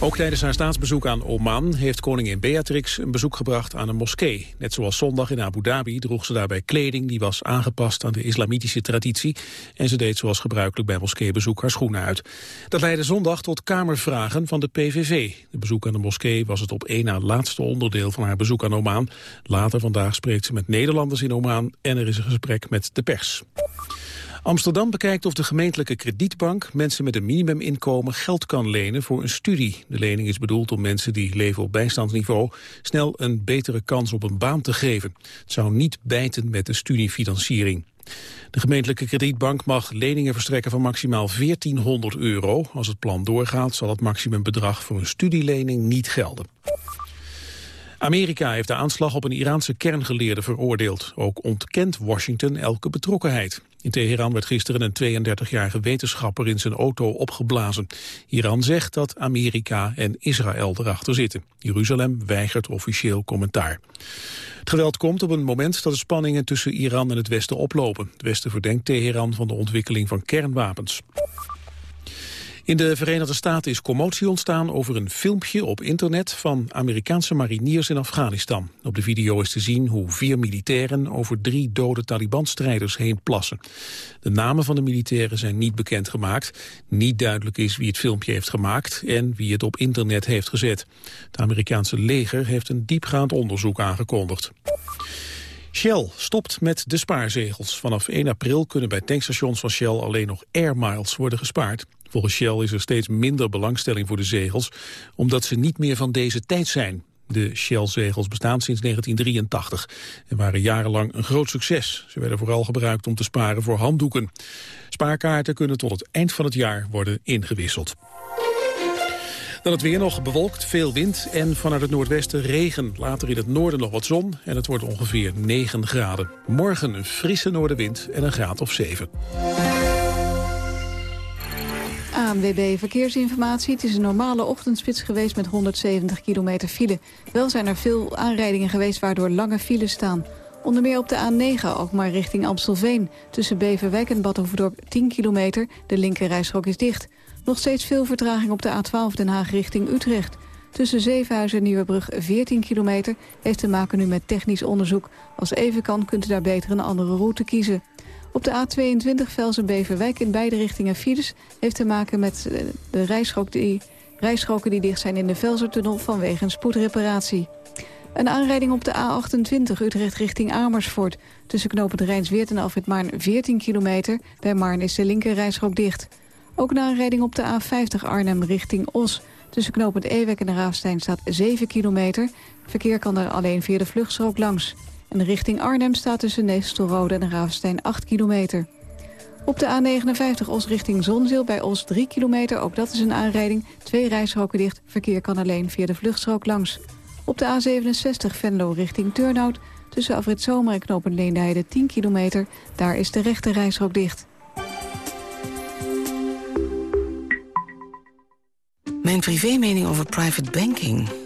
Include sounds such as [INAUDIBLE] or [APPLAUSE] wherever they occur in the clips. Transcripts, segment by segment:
Ook tijdens haar staatsbezoek aan Oman heeft koningin Beatrix een bezoek gebracht aan een moskee. Net zoals zondag in Abu Dhabi droeg ze daarbij kleding die was aangepast aan de islamitische traditie. En ze deed zoals gebruikelijk bij moskeebezoek haar schoenen uit. Dat leidde zondag tot kamervragen van de PVV. De bezoek aan de moskee was het op één na laatste onderdeel van haar bezoek aan Oman. Later vandaag spreekt ze met Nederlanders in Oman en er is een gesprek met de pers. Amsterdam bekijkt of de gemeentelijke kredietbank mensen met een minimuminkomen geld kan lenen voor een studie. De lening is bedoeld om mensen die leven op bijstandsniveau snel een betere kans op een baan te geven. Het zou niet bijten met de studiefinanciering. De gemeentelijke kredietbank mag leningen verstrekken van maximaal 1400 euro. Als het plan doorgaat zal het maximumbedrag voor een studielening niet gelden. Amerika heeft de aanslag op een Iraanse kerngeleerde veroordeeld. Ook ontkent Washington elke betrokkenheid. In Teheran werd gisteren een 32-jarige wetenschapper in zijn auto opgeblazen. Iran zegt dat Amerika en Israël erachter zitten. Jeruzalem weigert officieel commentaar. Het geweld komt op een moment dat de spanningen tussen Iran en het Westen oplopen. Het Westen verdenkt Teheran van de ontwikkeling van kernwapens. In de Verenigde Staten is commotie ontstaan over een filmpje op internet van Amerikaanse mariniers in Afghanistan. Op de video is te zien hoe vier militairen over drie dode Taliban-strijders heen plassen. De namen van de militairen zijn niet bekendgemaakt. Niet duidelijk is wie het filmpje heeft gemaakt en wie het op internet heeft gezet. Het Amerikaanse leger heeft een diepgaand onderzoek aangekondigd. Shell stopt met de spaarzegels. Vanaf 1 april kunnen bij tankstations van Shell alleen nog air miles worden gespaard. Volgens Shell is er steeds minder belangstelling voor de zegels, omdat ze niet meer van deze tijd zijn. De Shell-zegels bestaan sinds 1983 en waren jarenlang een groot succes. Ze werden vooral gebruikt om te sparen voor handdoeken. Spaarkaarten kunnen tot het eind van het jaar worden ingewisseld. Dan het weer nog bewolkt, veel wind en vanuit het noordwesten regen. Later in het noorden nog wat zon en het wordt ongeveer 9 graden. Morgen een frisse noordenwind en een graad of 7. ANWB Verkeersinformatie. Het is een normale ochtendspits geweest met 170 kilometer file. Wel zijn er veel aanrijdingen geweest waardoor lange files staan. Onder meer op de A9, ook maar richting Amstelveen. Tussen Beverwijk en Badhoevedorp 10 kilometer. De linkerrijstrook is dicht. Nog steeds veel vertraging op de A12 Den Haag richting Utrecht. Tussen Zevenhuizen en Nieuwebrug 14 kilometer heeft te maken nu met technisch onderzoek. Als even kan kunt u daar beter een andere route kiezen. Op de A22 Velsen-Beverwijk in beide richtingen files... heeft te maken met eh, de rijstrook die, rijstroken die dicht zijn in de Velsertunnel vanwege een spoedreparatie. Een aanrijding op de A28 Utrecht richting Amersfoort. Tussen knopend Rijnsweert en Alfred Maarn 14 kilometer. Bij Maarn is de linker rijstrook dicht. Ook een aanrijding op de A50 Arnhem richting Os. Tussen knopend Ewek en de Raafstein staat 7 kilometer. Verkeer kan er alleen via de vluchtstrook langs. En richting Arnhem staat tussen Neestelrode en Ravenstein 8 kilometer. Op de A59 Os richting Zonzeel bij Os 3 kilometer. Ook dat is een aanrijding. Twee rijstroken dicht. Verkeer kan alleen via de vluchtstrook langs. Op de A67 Venlo richting Turnhout. Tussen Afrit Zomer en Knopen Leendeheide 10 kilometer. Daar is de rechte rijstrook dicht. Mijn privémening over private banking...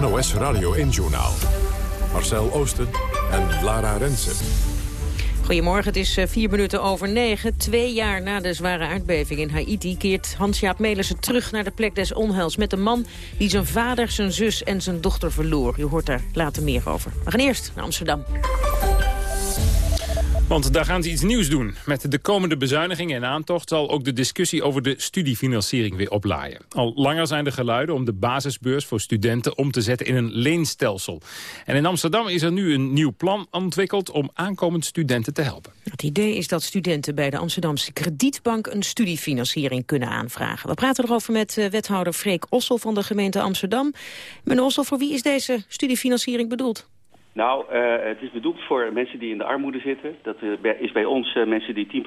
NOS Radio 1-journaal. Marcel Oosten en Lara Rensen. Goedemorgen, het is eh, vier minuten over negen. Twee jaar na de zware aardbeving in Haiti keert Hans-Jaap Melissen terug naar de plek des onheils... met een man die zijn vader, zijn zus en zijn dochter verloor. U hoort daar later meer over. We gaan eerst naar Amsterdam. Want daar gaan ze iets nieuws doen. Met de komende bezuinigingen en aantocht zal ook de discussie over de studiefinanciering weer oplaaien. Al langer zijn er geluiden om de basisbeurs voor studenten om te zetten in een leenstelsel. En in Amsterdam is er nu een nieuw plan ontwikkeld om aankomend studenten te helpen. Het idee is dat studenten bij de Amsterdamse kredietbank een studiefinanciering kunnen aanvragen. We praten erover met eh, wethouder Freek Ossel van de gemeente Amsterdam. Meneer Ossel, voor wie is deze studiefinanciering bedoeld? Nou, uh, het is bedoeld voor mensen die in de armoede zitten. Dat uh, is bij ons uh, mensen die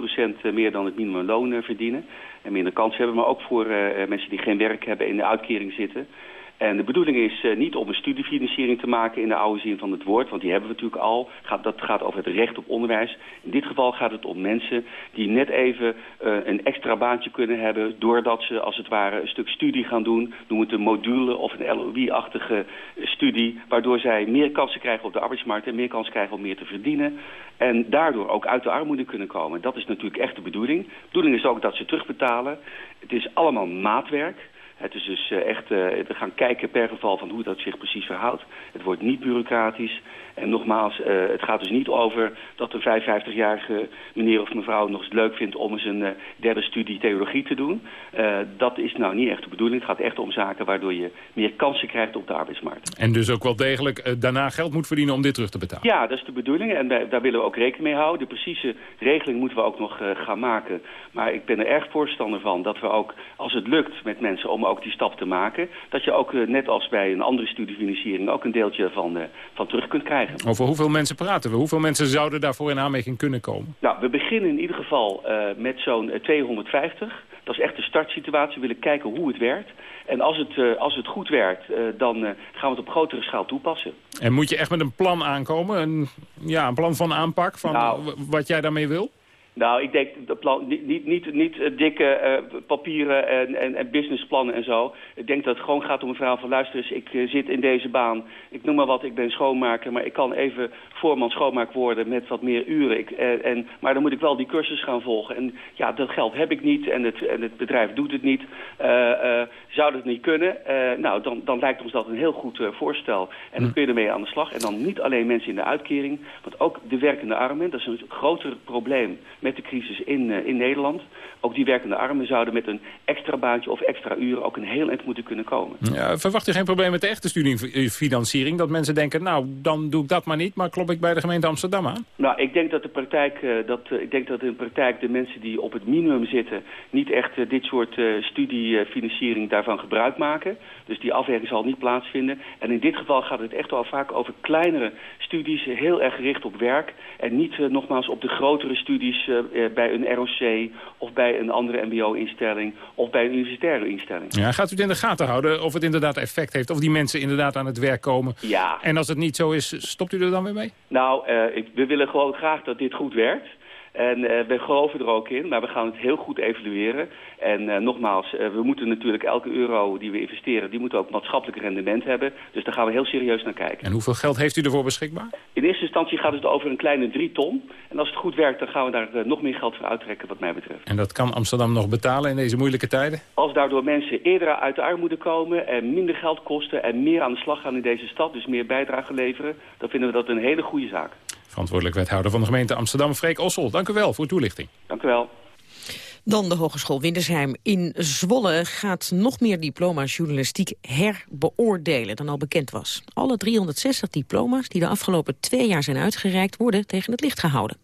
10% meer dan het minimumloon verdienen en minder kans hebben. Maar ook voor mensen die geen werk hebben en in de uitkering zitten. En de bedoeling is uh, niet om een studiefinanciering te maken in de oude zin van het woord, want die hebben we natuurlijk al. Gaat, dat gaat over het recht op onderwijs. In dit geval gaat het om mensen die net even uh, een extra baantje kunnen hebben, doordat ze als het ware een stuk studie gaan doen. Noem het een module of een LOE-achtige studie, waardoor zij meer kansen krijgen op de arbeidsmarkt en meer kansen krijgen om meer te verdienen. En daardoor ook uit de armoede kunnen komen. Dat is natuurlijk echt de bedoeling. Bedoeling is ook dat ze terugbetalen. Het is allemaal maatwerk. Het is dus uh, echt, uh, we gaan kijken per geval van hoe dat zich precies verhoudt. Het wordt niet bureaucratisch. En nogmaals, uh, het gaat dus niet over dat een 55-jarige meneer of mevrouw nog eens leuk vindt om eens een uh, derde studie theologie te doen. Uh, dat is nou niet echt de bedoeling. Het gaat echt om zaken waardoor je meer kansen krijgt op de arbeidsmarkt. En dus ook wel degelijk daarna geld moet verdienen om dit terug te betalen? Ja, dat is de bedoeling en wij, daar willen we ook rekening mee houden. De precieze regeling moeten we ook nog gaan maken. Maar ik ben er erg voorstander van dat we ook, als het lukt met mensen om ook die stap te maken, dat je ook net als bij een andere studiefinanciering ook een deeltje van, van terug kunt krijgen. Over hoeveel mensen praten we? Hoeveel mensen zouden daarvoor in aanmerking kunnen komen? Nou, we beginnen in ieder geval uh, met zo'n 250. Dat is echt de startsituatie. We willen kijken hoe het werkt. En als het, uh, als het goed werkt, uh, dan gaan we het op grotere schaal toepassen. En moet je echt met een plan aankomen? Een, ja, een plan van aanpak van nou, wat jij daarmee wil? Nou, ik denk dat plan, niet, niet, niet, niet uh, dikke uh, papieren en, en, en businessplannen en zo. Ik denk dat het gewoon gaat om een verhaal van luister eens, ik uh, zit in deze baan. Ik noem maar wat, ik ben schoonmaker, maar ik kan even voorman schoonmaak worden met wat meer uren. Ik, en, maar dan moet ik wel die cursus gaan volgen. En ja, dat geld heb ik niet en het, en het bedrijf doet het niet. Zou dat niet kunnen? nou, dan, dan lijkt ons dat een heel goed voorstel. En dan kun je ermee aan de slag. En dan niet alleen mensen in de uitkering, maar ook de werkende armen. Dat is een groter probleem met de crisis in, uh, in Nederland. Ook die werkende armen zouden met een extra baantje of extra uren ook een heel eind moeten kunnen komen. Ja, verwacht u geen probleem met de echte studiefinanciering? Dat mensen denken, nou, dan doe ik dat maar niet, maar klop ik bij de gemeente Amsterdam aan? Nou, ik denk dat de praktijk, uh, dat, uh, ik denk dat in de praktijk de mensen die op het minimum zitten niet echt uh, dit soort studiefinanciering daarvan gebruik maken. Dus die afweging zal niet plaatsvinden. En in dit geval gaat het echt wel vaak over kleinere studies, heel erg gericht op werk. En niet nogmaals op de grotere studies bij een ROC of bij een andere mbo-instelling of bij een universitaire instelling. Ja, gaat u het in de gaten houden of het inderdaad effect heeft, of die mensen inderdaad aan het werk komen? Ja. En als het niet zo is, stopt u er dan weer mee? Nou, uh, ik, we willen gewoon graag dat dit goed werkt. En uh, we geloven er ook in, maar we gaan het heel goed evalueren. En uh, nogmaals, uh, we moeten natuurlijk elke euro die we investeren... die moet ook maatschappelijk rendement hebben. Dus daar gaan we heel serieus naar kijken. En hoeveel geld heeft u ervoor beschikbaar? In eerste instantie gaat het over een kleine drie ton. En als het goed werkt, dan gaan we daar nog meer geld voor uittrekken wat mij betreft. En dat kan Amsterdam nog betalen in deze moeilijke tijden? Als daardoor mensen eerder uit de armoede komen... en minder geld kosten en meer aan de slag gaan in deze stad... dus meer bijdrage leveren... dan vinden we dat een hele goede zaak. Verantwoordelijk wethouder van de gemeente Amsterdam, Freek Ossel. Dank u wel voor uw toelichting. Dank u wel. Dan de Hogeschool Windersheim in Zwolle gaat nog meer diploma's journalistiek herbeoordelen dan al bekend was. Alle 360 diploma's die de afgelopen twee jaar zijn uitgereikt worden tegen het licht gehouden.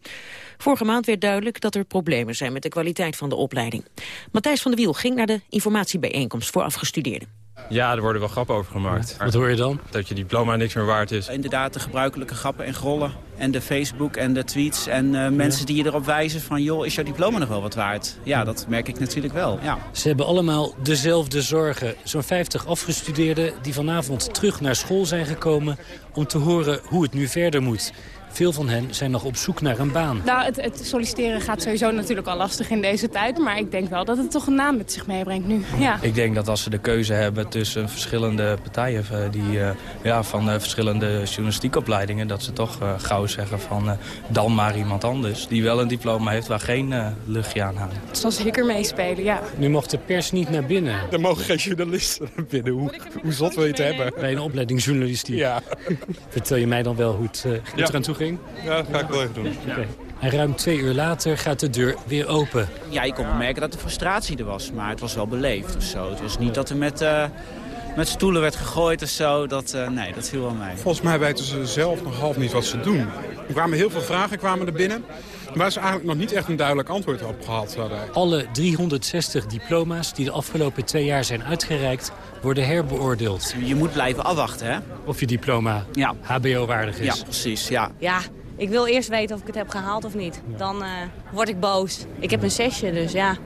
Vorige maand werd duidelijk dat er problemen zijn met de kwaliteit van de opleiding. Matthijs van der Wiel ging naar de informatiebijeenkomst voor afgestudeerden. Ja, er worden wel grappen over gemaakt. Wat hoor je dan? Dat je diploma niks meer waard is. Inderdaad, de gebruikelijke grappen en grollen. En de Facebook en de tweets. En uh, mensen die je erop wijzen van... joh, is jouw diploma nog wel wat waard? Ja, dat merk ik natuurlijk wel. Ja. Ze hebben allemaal dezelfde zorgen. Zo'n 50 afgestudeerden die vanavond terug naar school zijn gekomen... om te horen hoe het nu verder moet. Veel van hen zijn nog op zoek naar een baan. Nou, het, het, solliciteren gaat sowieso natuurlijk al lastig in deze tijd. Maar ik denk wel dat het toch een naam met zich meebrengt nu. Ja. Ik denk dat als ze de keuze hebben tussen verschillende partijen... Die, uh, ja, van uh, verschillende journalistiekopleidingen... dat ze toch uh, gauw zeggen van dan maar iemand anders... die wel een diploma heeft waar geen luchtje aan hangt. Het zal zeker meespelen, ja. Nu mocht de pers niet naar binnen. Er mogen geen journalisten naar binnen. Hoe, hoe zot wil je het hebben? Bij een opleiding journalistiek. Ja. [LAUGHS] Vertel je mij dan wel hoe het, hoe het ja. eraan toe ging? Ja, dat ga ik wel even doen. Okay. En ruim twee uur later gaat de deur weer open. Ja, je kon wel merken dat de frustratie er was, maar het was wel beleefd of zo. Het was niet dat er met, uh, met stoelen werd gegooid of zo. Dat, uh, nee, dat viel wel mee. Volgens mij weten ze zelf nog half niet wat ze doen. Er kwamen heel veel vragen kwamen er binnen. Waar ze eigenlijk nog niet echt een duidelijk antwoord op gehad hadden. Alle 360 diploma's die de afgelopen twee jaar zijn uitgereikt... worden herbeoordeeld. Je moet blijven afwachten, hè? Of je diploma ja. hbo-waardig is. Ja, precies, ja. Ja, ik wil eerst weten of ik het heb gehaald of niet. Dan uh, word ik boos. Ik heb een zesje, dus ja,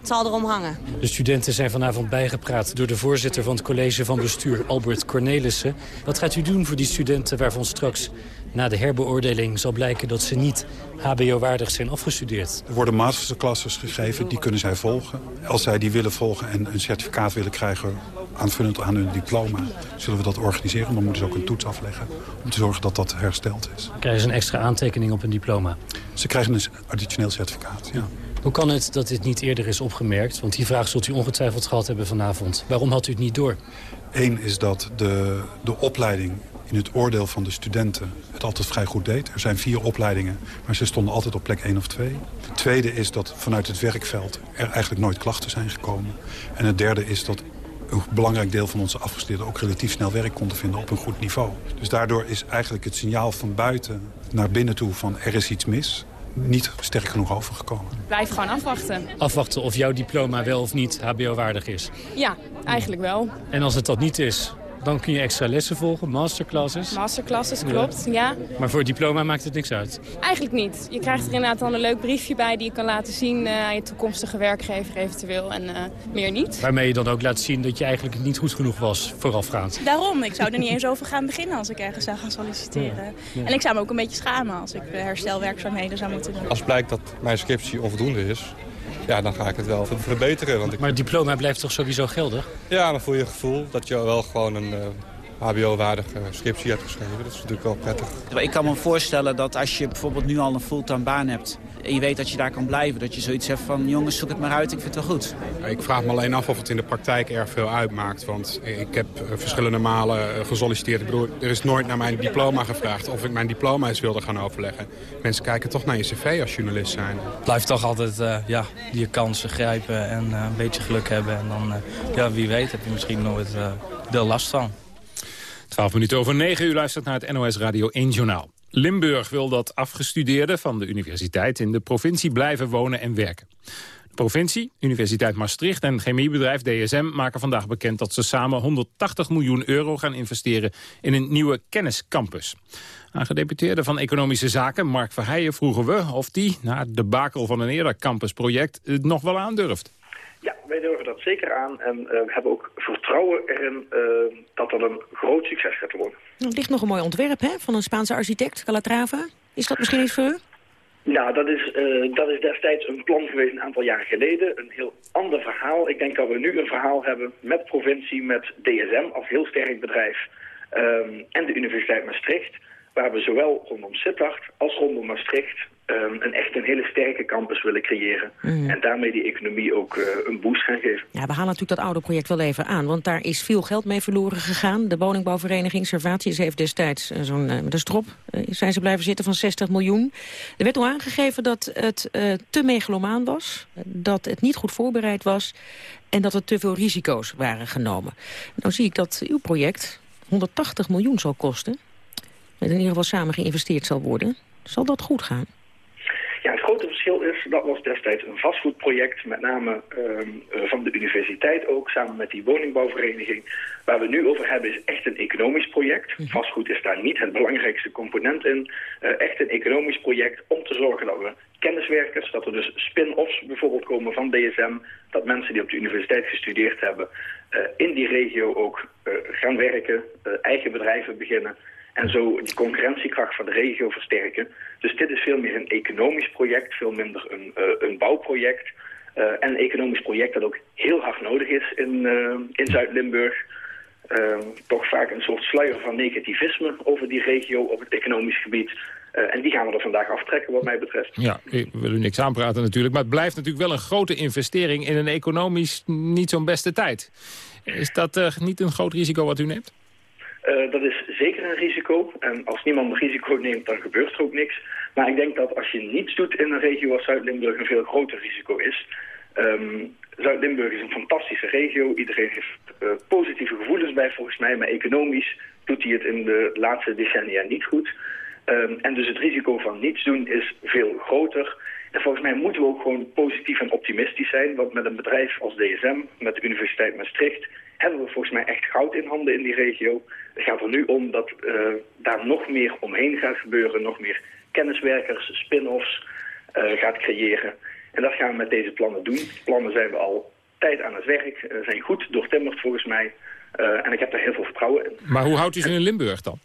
het zal erom hangen. De studenten zijn vanavond bijgepraat door de voorzitter van het college van bestuur, Albert Cornelissen. Wat gaat u doen voor die studenten waarvan straks na de herbeoordeling zal blijken dat ze niet hbo-waardig zijn afgestudeerd? Er worden masterclasses gegeven, die kunnen zij volgen. Als zij die willen volgen en een certificaat willen krijgen aanvullend aan hun diploma, zullen we dat organiseren. Dan moeten ze ook een toets afleggen om te zorgen dat dat hersteld is. Krijgen ze een extra aantekening op een diploma? Ze krijgen een additioneel certificaat, ja. Hoe kan het dat dit niet eerder is opgemerkt? Want die vraag zult u ongetwijfeld gehad hebben vanavond. Waarom had u het niet door? Eén is dat de, de opleiding in het oordeel van de studenten het altijd vrij goed deed. Er zijn vier opleidingen, maar ze stonden altijd op plek één of twee. Het tweede is dat vanuit het werkveld er eigenlijk nooit klachten zijn gekomen. En het derde is dat een belangrijk deel van onze afgestudeerden ook relatief snel werk konden vinden op een goed niveau. Dus daardoor is eigenlijk het signaal van buiten naar binnen toe van er is iets mis niet sterk genoeg overgekomen. Blijf gewoon afwachten. Afwachten of jouw diploma wel of niet hbo-waardig is? Ja, eigenlijk wel. En als het dat niet is, dan kun je extra lessen volgen, masterclasses. Masterclasses, klopt, ja. Maar voor het diploma maakt het niks uit? Eigenlijk niet. Je krijgt er inderdaad dan een leuk briefje bij... die je kan laten zien uh, aan je toekomstige werkgever eventueel en uh, meer niet. Waarmee je dan ook laat zien dat je eigenlijk niet goed genoeg was voorafgaand. Daarom, ik zou er niet eens over gaan beginnen als ik ergens zou gaan solliciteren. Ja. Ja. En ik zou me ook een beetje schamen als ik herstelwerkzaamheden zou moeten doen. Als blijkt dat mijn scriptie onvoldoende is ja, dan ga ik het wel verbeteren. Want ik... Maar het diploma blijft toch sowieso geldig? Ja, dan voel je het gevoel dat je wel gewoon een uh, hbo-waardige scriptie hebt geschreven. Dat is natuurlijk wel prettig. Ik kan me voorstellen dat als je bijvoorbeeld nu al een fulltime baan hebt... en je weet dat je daar kan blijven, dat je zoiets hebt van... jongens, zoek het maar uit, ik vind het wel goed. Ik vraag me alleen af of het in de praktijk erg veel uitmaakt. Want ik heb verschillende malen gesolliciteerd. Ik bedoel, er is nooit naar mijn diploma gevraagd of ik mijn diploma eens wilde gaan overleggen. Mensen kijken toch naar je cv als journalist zijn. Blijf toch altijd uh, ja, je kansen grijpen en uh, een beetje geluk hebben. En dan, uh, ja, wie weet, heb je misschien nooit er last van. 12 minuten over 9 uur luistert naar het NOS Radio 1 Journaal. Limburg wil dat afgestudeerden van de universiteit in de provincie blijven wonen en werken. De provincie, Universiteit Maastricht en chemiebedrijf DSM maken vandaag bekend dat ze samen 180 miljoen euro gaan investeren in een nieuwe kenniscampus. Aan gedeputeerde van Economische Zaken, Mark Verheijen, vroegen we of die, na de bakel van een eerder campusproject, het nog wel aandurft. Ja, wij durven dat zeker aan en uh, we hebben ook vertrouwen erin uh, dat dat een groot succes gaat worden. Er ligt nog een mooi ontwerp hè, van een Spaanse architect, Calatrava. Is dat misschien iets voor u? Nou, dat is, uh, dat is destijds een plan geweest een aantal jaar geleden. Een heel ander verhaal. Ik denk dat we nu een verhaal hebben met provincie, met DSM als heel sterk bedrijf um, en de Universiteit Maastricht. Waar we zowel rondom Sittard als rondom Maastricht um, een echt een hele sterke campus willen creëren. Mm. En daarmee die economie ook uh, een boost gaan geven. Ja, we halen natuurlijk dat oude project wel even aan. Want daar is veel geld mee verloren gegaan. De woningbouwvereniging Servatius heeft destijds uh, zo'n uh, met een strop zijn ze blijven zitten van 60 miljoen. Er werd al aangegeven dat het te megalomaan was. Dat het niet goed voorbereid was. En dat er te veel risico's waren genomen. Nou zie ik dat uw project 180 miljoen zal kosten. Met in ieder geval samen geïnvesteerd zal worden. Zal dat goed gaan? Ja, het grote verschil is, dat was destijds een vastgoedproject, met name um, uh, van de universiteit ook, samen met die woningbouwvereniging. Waar we nu over hebben is echt een economisch project. Mm. Vastgoed is daar niet het belangrijkste component in. Uh, echt een economisch project om te zorgen dat we kenniswerkers, dat er dus spin-offs bijvoorbeeld komen van DSM, dat mensen die op de universiteit gestudeerd hebben, uh, in die regio ook gaan werken, eigen bedrijven beginnen. En zo die concurrentiekracht van de regio versterken. Dus dit is veel meer een economisch project, veel minder een, uh, een bouwproject. Uh, en een economisch project dat ook heel hard nodig is in, uh, in Zuid-Limburg. toch vaak een soort sluier van negativisme over die regio op het economisch gebied. en die gaan we er vandaag aftrekken wat mij betreft. Ja, ik wil u niks aanpraten natuurlijk. Maar het blijft natuurlijk wel een grote investering in een economisch niet zo'n beste tijd. Is dat niet een groot risico wat u neemt? Uh, dat is zeker een risico. En als niemand risico [LAUGHS] neemt, dan gebeurt er ook niks. Maar ik denk dat als je niets doet in een regio als Zuid-Limburg een veel groter risico is. Ehm, Zuid-Limburg is een fantastische regio. Iedereen heeft uh, positieve gevoelens bij volgens mij. Maar economisch doet hij het in de laatste decennia niet goed. Um, en dus het risico van niets doen is veel groter. En volgens mij moeten we ook gewoon positief en optimistisch zijn. Want met een bedrijf als DSM, met de Universiteit Maastricht... hebben we volgens mij echt goud in handen in die regio. Het gaat er nu om dat uh, daar nog meer omheen gaat gebeuren. Nog meer kenniswerkers, spin-offs uh, gaat creëren. En dat gaan we met deze plannen doen. Plannen zijn we al tijd aan het werk. Uh, zijn goed doortimmerd volgens mij. En ik heb daar heel veel vertrouwen in. Maar hoe houdt u ze in Limburg dan?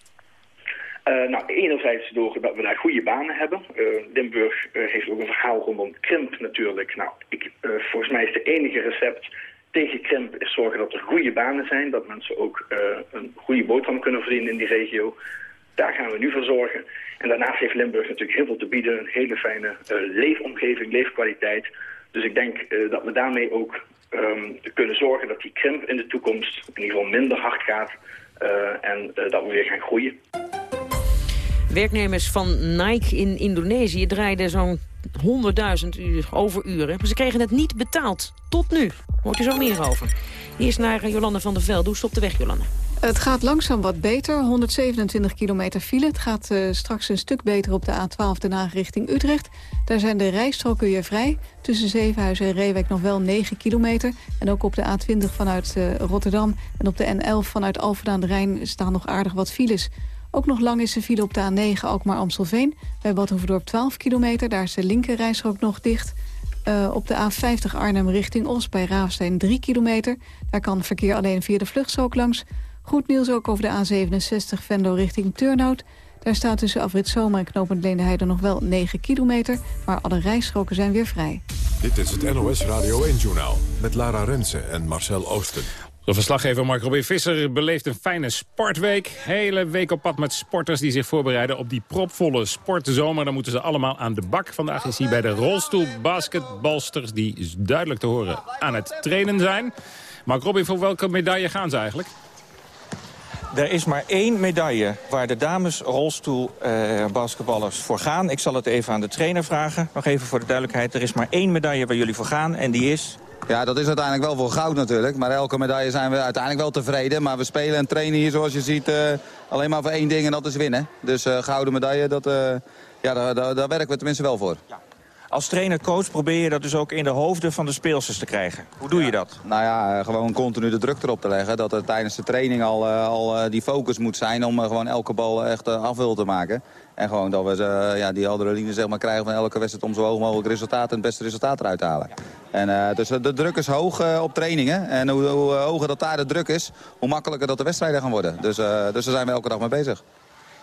Uh, nou, enerzijds door dat we daar goede banen hebben. Uh, Limburg uh, heeft ook een verhaal rondom krimp natuurlijk. Nou, ik, volgens mij is het enige recept tegen krimp is zorgen dat er goede banen zijn. Dat mensen ook een goede boterham kunnen verdienen in die regio. Daar gaan we nu voor zorgen. En daarnaast heeft Limburg natuurlijk heel veel te bieden. Een hele fijne leefomgeving, leefkwaliteit. Dus ik denk dat we daarmee ook um, kunnen zorgen dat die krimp in de toekomst in ieder geval minder hard gaat. en dat we weer gaan groeien. Werknemers van Nike in Indonesië draaiden zo'n 100.000 uur overuren. Maar ze kregen het niet betaald. Tot nu. Hoort u zo meer over. Eerst naar Jolande van der Velde. Hoe stopt de weg, Jolande? Het gaat langzaam wat beter. 127 kilometer file. Het gaat uh, straks een stuk beter op de A12 Den Haag richting Utrecht. Daar zijn de rijstroken weer vrij. Tussen Zevenhuizen en Reewijk nog wel 9 kilometer. En ook op de A20 vanuit uh, Rotterdam en op de N11 vanuit Alphen aan de Rijn... staan nog aardig wat files. Ook nog lang is de file op de A9 Alkmaar-Amstelveen. Bij Badhoevedorp 12 kilometer, daar is de linkerrijstrook nog dicht. Uh, op de A50 Arnhem richting Os bij Raafsteen 3 kilometer. Daar kan verkeer alleen via de vluchtstrook langs. Goed nieuws ook over de A67 Venlo richting Turnhout. Daar staat tussen Afrit Zomer en Knopend Leendeheide nog wel 9 kilometer. Maar alle rijstroken zijn weer vrij. Dit is het NOS Radio 1-journaal met Lara Rensen en Marcel Oosten. De verslaggever Mark Robin Visser beleeft een fijne sportweek. Hele week op pad met sporters die zich voorbereiden op die propvolle sportzomer. Dan moeten ze allemaal aan de bak. Vandaag is hij bij de rolstoelbasketbalsters die duidelijk te horen aan het trainen zijn. Mark Robin, voor welke medaille gaan ze eigenlijk? Er is maar één medaille waar de dames rolstoelbasketballers voor gaan. Ik zal het even aan de trainer vragen. Nog even voor de duidelijkheid. Er is maar één medaille waar jullie voor gaan en die is... Ja, dat is uiteindelijk wel voor goud natuurlijk. Maar elke medaille zijn we uiteindelijk wel tevreden. Maar we spelen en trainen hier zoals je ziet uh, alleen maar voor één ding en dat is winnen. Dus uh, gouden medaille, dat, uh, ja, daar, daar, daar, werken we tenminste wel voor. Ja. Als trainer-coach probeer je dat dus ook in de hoofden van de speelsters te krijgen. Hoe doe ja. je dat? Nou ja, gewoon continu de druk erop te leggen. Dat er tijdens de training al, al die focus moet zijn om gewoon elke bal echt afwil te maken. En gewoon dat we uh, ja, die adrenaline zeg maar, krijgen van elke wedstrijd om zo hoog mogelijk resultaat en het beste resultaat eruit te halen. En, uh, dus de druk is hoog uh, op trainingen. En hoe, hoe hoger dat daar de druk is, hoe makkelijker dat de wedstrijden gaan worden. Dus, dus daar zijn we elke dag mee bezig.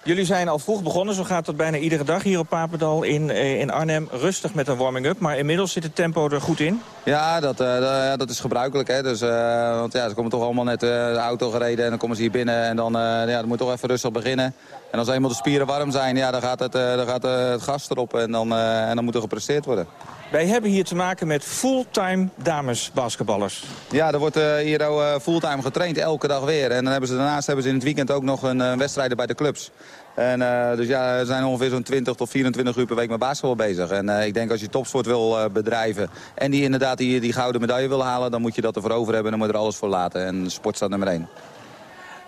Jullie zijn al vroeg begonnen, zo gaat het bijna iedere dag hier op Papendal in, in Arnhem. Rustig met een warming-up, maar inmiddels zit het tempo er goed in? Ja, dat, uh, dat is gebruikelijk. Hè. Dus, uh, want ja, ze komen toch allemaal net uh, de auto gereden en dan komen ze hier binnen. En dan, ja, dan moet toch even rustig beginnen. En als eenmaal de spieren warm zijn, ja, dan gaat het, dan gaat, het gas erop en dan, en dan moet er gepresteerd worden. Wij hebben hier te maken met fulltime damesbasketballers. Ja, er wordt uh, hier uh, fulltime getraind, elke dag weer. En dan hebben ze, daarnaast hebben ze in het weekend ook nog een uh, wedstrijden bij de clubs. En, dus ja, er zijn ongeveer zo'n 20 tot 24 uur per week met basketbal bezig. En ik denk als je topsport wil bedrijven en die inderdaad die, die gouden medaille wil halen... dan moet je dat ervoor over hebben en dan moet je er alles voor laten. En sport staat nummer 1.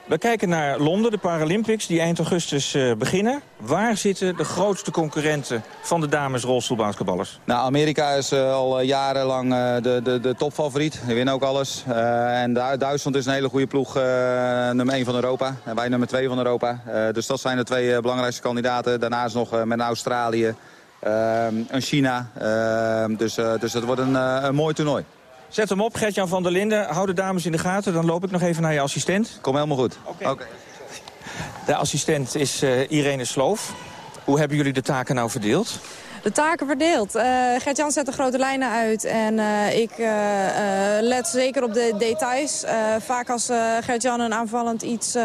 We kijken naar Londen, de Paralympics, die eind augustus uh, beginnen. Waar zitten de grootste concurrenten van de dames rolstoelbasketballers? Nou, Amerika is uh, al jarenlang uh, de, de, de topfavoriet. Die winnen ook alles. en Duitsland is een hele goede ploeg, nummer 1 van Europa. En wij nummer 2 van Europa. dus dat zijn de twee belangrijkste kandidaten. Daarnaast nog met Australië en China. dus, dus het wordt een, een mooi toernooi. Zet hem op, Gert-Jan van der Linden. Hou de dames in de gaten, dan loop ik nog even naar je assistent. Kom helemaal goed. Oké. Okay. De assistent is uh, Irene Sloof. Hoe hebben jullie de taken nou verdeeld? De taken verdeeld. Uh, Gert-Jan zet de grote lijnen uit en uh, ik uh, let zeker op de details. vaak als Gert-Jan een aanvallend iets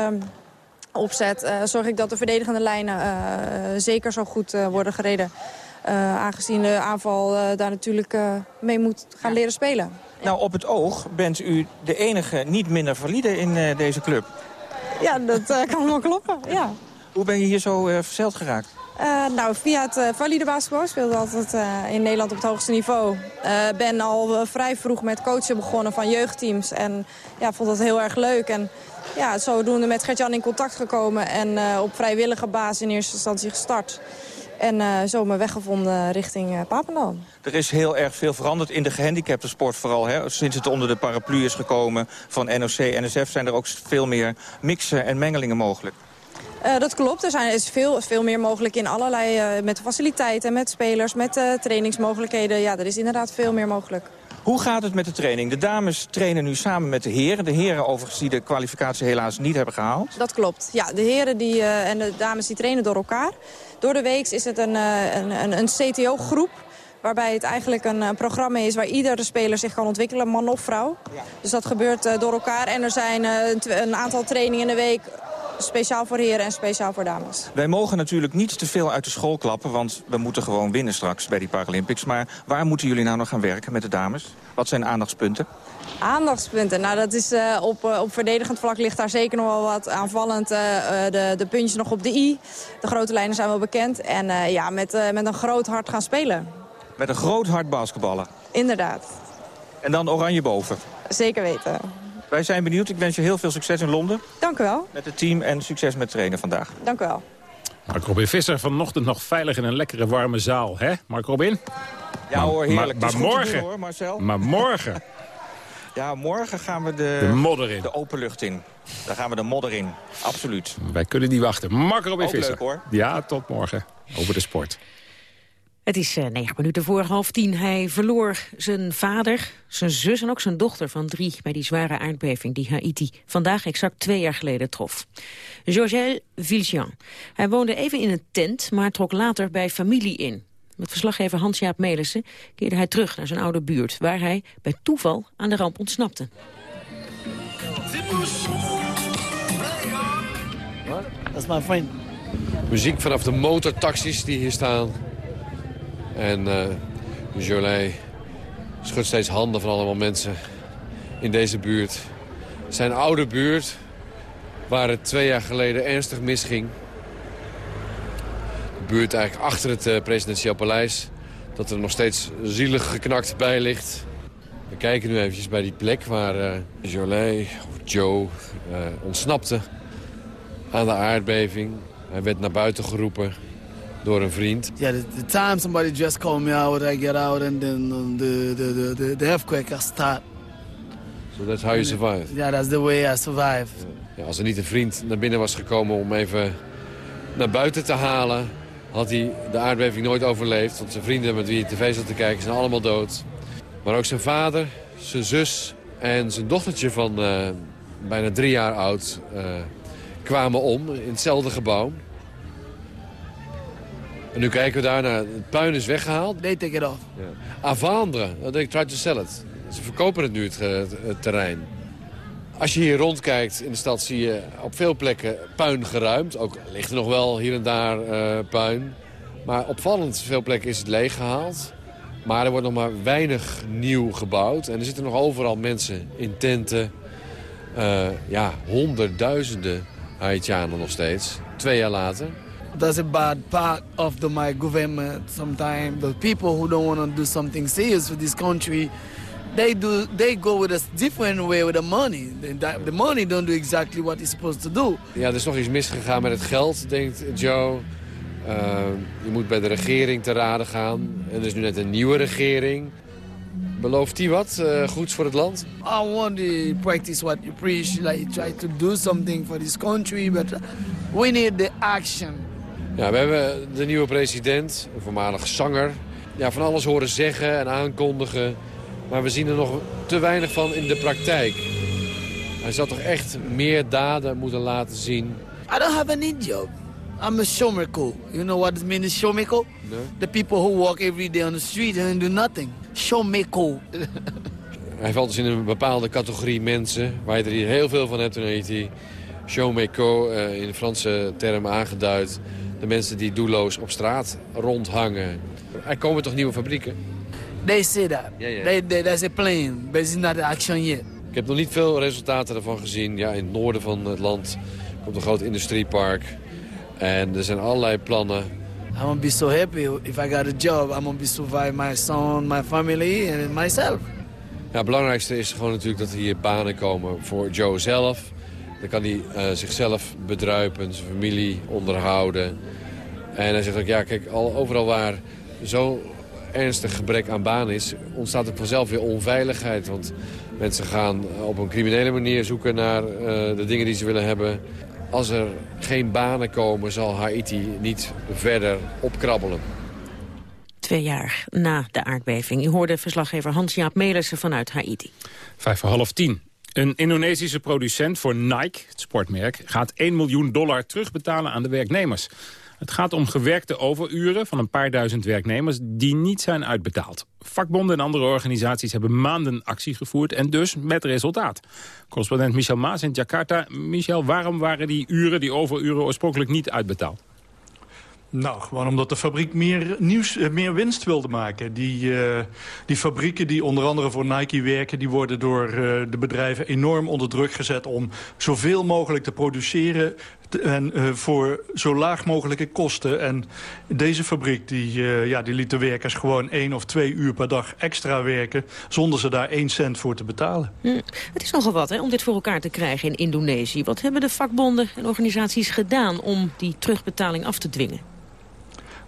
opzet... zorg ik dat de verdedigende lijnen zeker zo goed worden gereden. aangezien de aanval daar natuurlijk mee moet gaan leren spelen. Nou, op het oog bent u de enige niet minder valide in uh, deze club. Ja, dat uh, kan wel kloppen, ja. Hoe ben je hier zo uh, verzeild geraakt? Nou, via het valide basketbal speelde altijd in Nederland op het hoogste niveau. ben al vrij vroeg met coachen begonnen van jeugdteams. En ja, vond dat heel erg leuk. En ja, zodoende met Gert-Jan in contact gekomen. En op vrijwillige basis in eerste instantie gestart. En zo mijn weg gevonden richting Papendal. Er is heel erg veel veranderd in de gehandicaptensport vooral. Hè? Sinds het onder de paraplu is gekomen van NOC, NSF... zijn er ook veel meer mixen en mengelingen mogelijk. Uh, dat klopt. Er zijn, is veel, veel meer mogelijk in allerlei... Uh, met faciliteiten, met spelers, met uh, trainingsmogelijkheden. Ja, er is inderdaad veel meer mogelijk. Hoe gaat het met de training? De dames trainen nu samen met de heren. De heren overigens die de kwalificatie helaas niet hebben gehaald. Dat klopt. Ja, de heren die, en de dames die trainen door elkaar. Door de week is het een, een, een, een CTO-groep waarbij het eigenlijk een, programma is waar iedere speler zich kan ontwikkelen, man of vrouw. Ja. Dus dat gebeurt uh, door elkaar en er zijn uh, een aantal trainingen in de week speciaal voor heren en speciaal voor dames. Wij mogen natuurlijk niet te veel uit de school klappen... want we moeten gewoon winnen straks bij die Paralympics. Maar waar moeten jullie nou nog gaan werken met de dames? Wat zijn aandachtspunten? Aandachtspunten? Nou, dat is uh, op, uh, op verdedigend vlak ligt daar zeker nog wel wat aanvallend. Uh, de, de puntjes nog op de i. De grote lijnen zijn wel bekend. En ja, met, met een groot hart gaan spelen. Met een groot hart basketballen? Inderdaad. En dan oranje boven? Zeker weten. Wij zijn benieuwd. Ik wens je heel veel succes in Londen. Dank u wel. Met het team en succes met trainen vandaag. Dank u wel. Mark Robin Visser vanochtend nog veilig in een lekkere warme zaal. hè, Mark Robin? Ja hoor, heerlijk. Maar, maar morgen, doen, hoor, Marcel. maar morgen... [LAUGHS] Ja, morgen gaan we de, de modder in. De open lucht in. Daar gaan we de modder in. Absoluut. Wij kunnen niet wachten. Mark Robin Ook Visser. leuk hoor. Ja, tot morgen. Over de sport. Het is uh, negen minuten voor half tien. Hij verloor zijn vader, zijn zus en ook zijn dochter van drie... bij die zware aardbeving die Haiti vandaag exact twee jaar geleden trof. Josel Viljean. Hij woonde even in een tent, maar trok later bij familie in. Met verslaggever Hans-Jaap Melissen keerde hij terug naar zijn oude buurt... waar hij bij toeval aan de ramp ontsnapte. Dat is mijn vriend. Muziek vanaf de motortaxis die hier staan. En uh, Jolet schudt steeds handen van allemaal mensen in deze buurt. Zijn oude buurt, waar het twee jaar geleden ernstig misging. De buurt eigenlijk achter het uh, presidentieel paleis. Dat er nog steeds zielig geknakt bij ligt. We kijken nu eventjes bij die plek waar uh, of Joe, ontsnapte aan de aardbeving. Hij werd naar buiten geroepen door een vriend. Yeah, the, the, time somebody just called me out, I get out and then um, the, the, the, the earthquake start. So that's how you survive? Yeah, that's the way I survive. Ja, als er niet een vriend naar binnen was gekomen om even naar buiten te halen... had hij de aardbeving nooit overleefd. Want zijn vrienden met wie hij tv zat te kijken zijn allemaal dood. Maar ook zijn vader, zijn zus en zijn dochtertje van uh, bijna drie jaar oud... Uh, kwamen om in hetzelfde gebouw. En nu kijken we daar naar het puin is weggehaald. They take it off. Ja. Avandre, they try to sell it. Ze verkopen het nu, het, het, het, terrein. Als je hier rondkijkt in de stad zie je op veel plekken puin geruimd. Ook ligt er nog wel hier en daar uh, puin. Maar opvallend veel plekken is het leeggehaald. Maar er wordt nog maar weinig nieuw gebouwd. En er zitten nog overal mensen in tenten. Uh, ja, honderdduizenden Haitianen nog steeds. Twee jaar later. That's a bad part of the, my government. Sometimes the people who don't want to do something serious with this country, they do they go with a different way with the money. The, the money don't do exactly what it's supposed to do. Ja, er is nog iets misgegaan met het geld, denkt Joe. Uh, je moet bij de regering te raden gaan. En er is nu net een nieuwe regering. Belooft hij wat uh, goeds voor het land? I want to practice what you preach, like try to do something for this country, but we need the action. Ja, we hebben de nieuwe president, een voormalig zanger. Ja, van alles horen zeggen en aankondigen. Maar we zien er nog te weinig van in de praktijk. Hij zou toch echt meer daden moeten laten zien. I don't have any job. I'm a showmako. You know what it means showmako? No. The people who walk every day on the street and do nothing. Showmako. [LAUGHS] hij valt dus in een bepaalde categorie mensen... waar je er hier heel veel van hebt in Haiti. Showmako, uh, in de Franse term aangeduid de mensen die doelloos op straat rondhangen. Er komen toch nieuwe fabrieken? They say that. Yeah, yeah. They, they, there's a plan, but it's not action yet. Ik heb nog niet veel resultaten ervan gezien. Ja, in het noorden van het land komt een groot industriepark. En er zijn allerlei plannen I'm gonna be so happy if I got a job. I'm gonna be survive my son, my family and myself. Ja, het belangrijkste is gewoon natuurlijk dat er hier banen komen voor Joe zelf. Dan kan hij uh, zichzelf bedruipen, zijn familie onderhouden. En hij zegt ook, ja kijk, al, overal waar zo'n ernstig gebrek aan baan is... ontstaat er vanzelf weer onveiligheid. Want mensen gaan op een criminele manier zoeken naar uh, de dingen die ze willen hebben. Als er geen banen komen, zal Haiti niet verder opkrabbelen. Twee jaar na de aardbeving. U hoorde verslaggever Hans-Jaap Melissen vanuit Haiti. Vijf voor half tien. Een Indonesische producent voor Nike, het sportmerk... gaat 1 miljoen dollar terugbetalen aan de werknemers. Het gaat om gewerkte overuren van een paar duizend werknemers... die niet zijn uitbetaald. Vakbonden en andere organisaties hebben maanden actie gevoerd... en dus met resultaat. Correspondent Michel Maas in Jakarta. Michel, waarom waren die uren, die overuren, oorspronkelijk niet uitbetaald? Nou, gewoon omdat de fabriek meer, nieuws, eh, meer winst wilde maken. Die, uh, die fabrieken die onder andere voor Nike werken... die worden door uh, de bedrijven enorm onder druk gezet... om zoveel mogelijk te produceren en voor zo laag mogelijke kosten. En deze fabriek die, ja, die liet de werkers gewoon één of twee uur per dag extra werken... zonder ze daar één cent voor te betalen. Hm. Het is nogal wat hè, om dit voor elkaar te krijgen in Indonesië. Wat hebben de vakbonden en organisaties gedaan om die terugbetaling af te dwingen?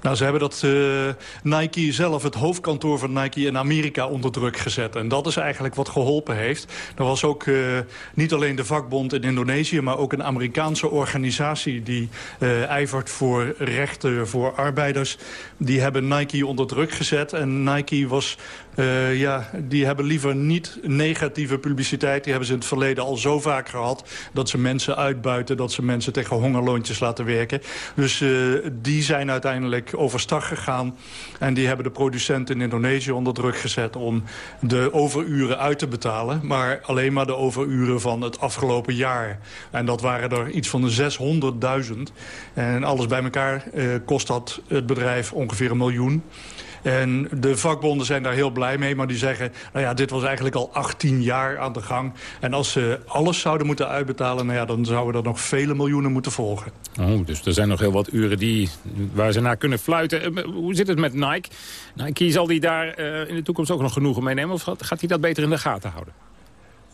Nou, ze hebben dat uh, Nike zelf, het hoofdkantoor van Nike in Amerika onder druk gezet. En dat is eigenlijk wat geholpen heeft. Er was ook uh, niet alleen de vakbond in Indonesië, maar ook een Amerikaanse organisatie die uh, ijvert voor rechten voor arbeiders. Die hebben Nike onder druk gezet. En Nike was uh, ja, die hebben liever niet negatieve publiciteit. Die hebben ze in het verleden al zo vaak gehad... dat ze mensen uitbuiten, dat ze mensen tegen hongerloontjes laten werken. Dus uh, die zijn uiteindelijk overstag gegaan. En die hebben de producenten in Indonesië onder druk gezet... om de overuren uit te betalen. Maar alleen maar de overuren van het afgelopen jaar. En dat waren er iets van de 600.000. En alles bij elkaar uh, kost dat het bedrijf ongeveer een miljoen. En de vakbonden zijn daar heel blij mee, maar die zeggen... nou ja, dit was eigenlijk al 18 jaar aan de gang. En als ze alles zouden moeten uitbetalen... Nou ja, dan zouden er nog vele miljoenen moeten volgen. Oh, dus er zijn nog heel wat uren die, waar ze naar kunnen fluiten. Hoe zit het met Nike? Nike zal die daar uh, in de toekomst ook nog genoegen meenemen... of gaat hij dat beter in de gaten houden?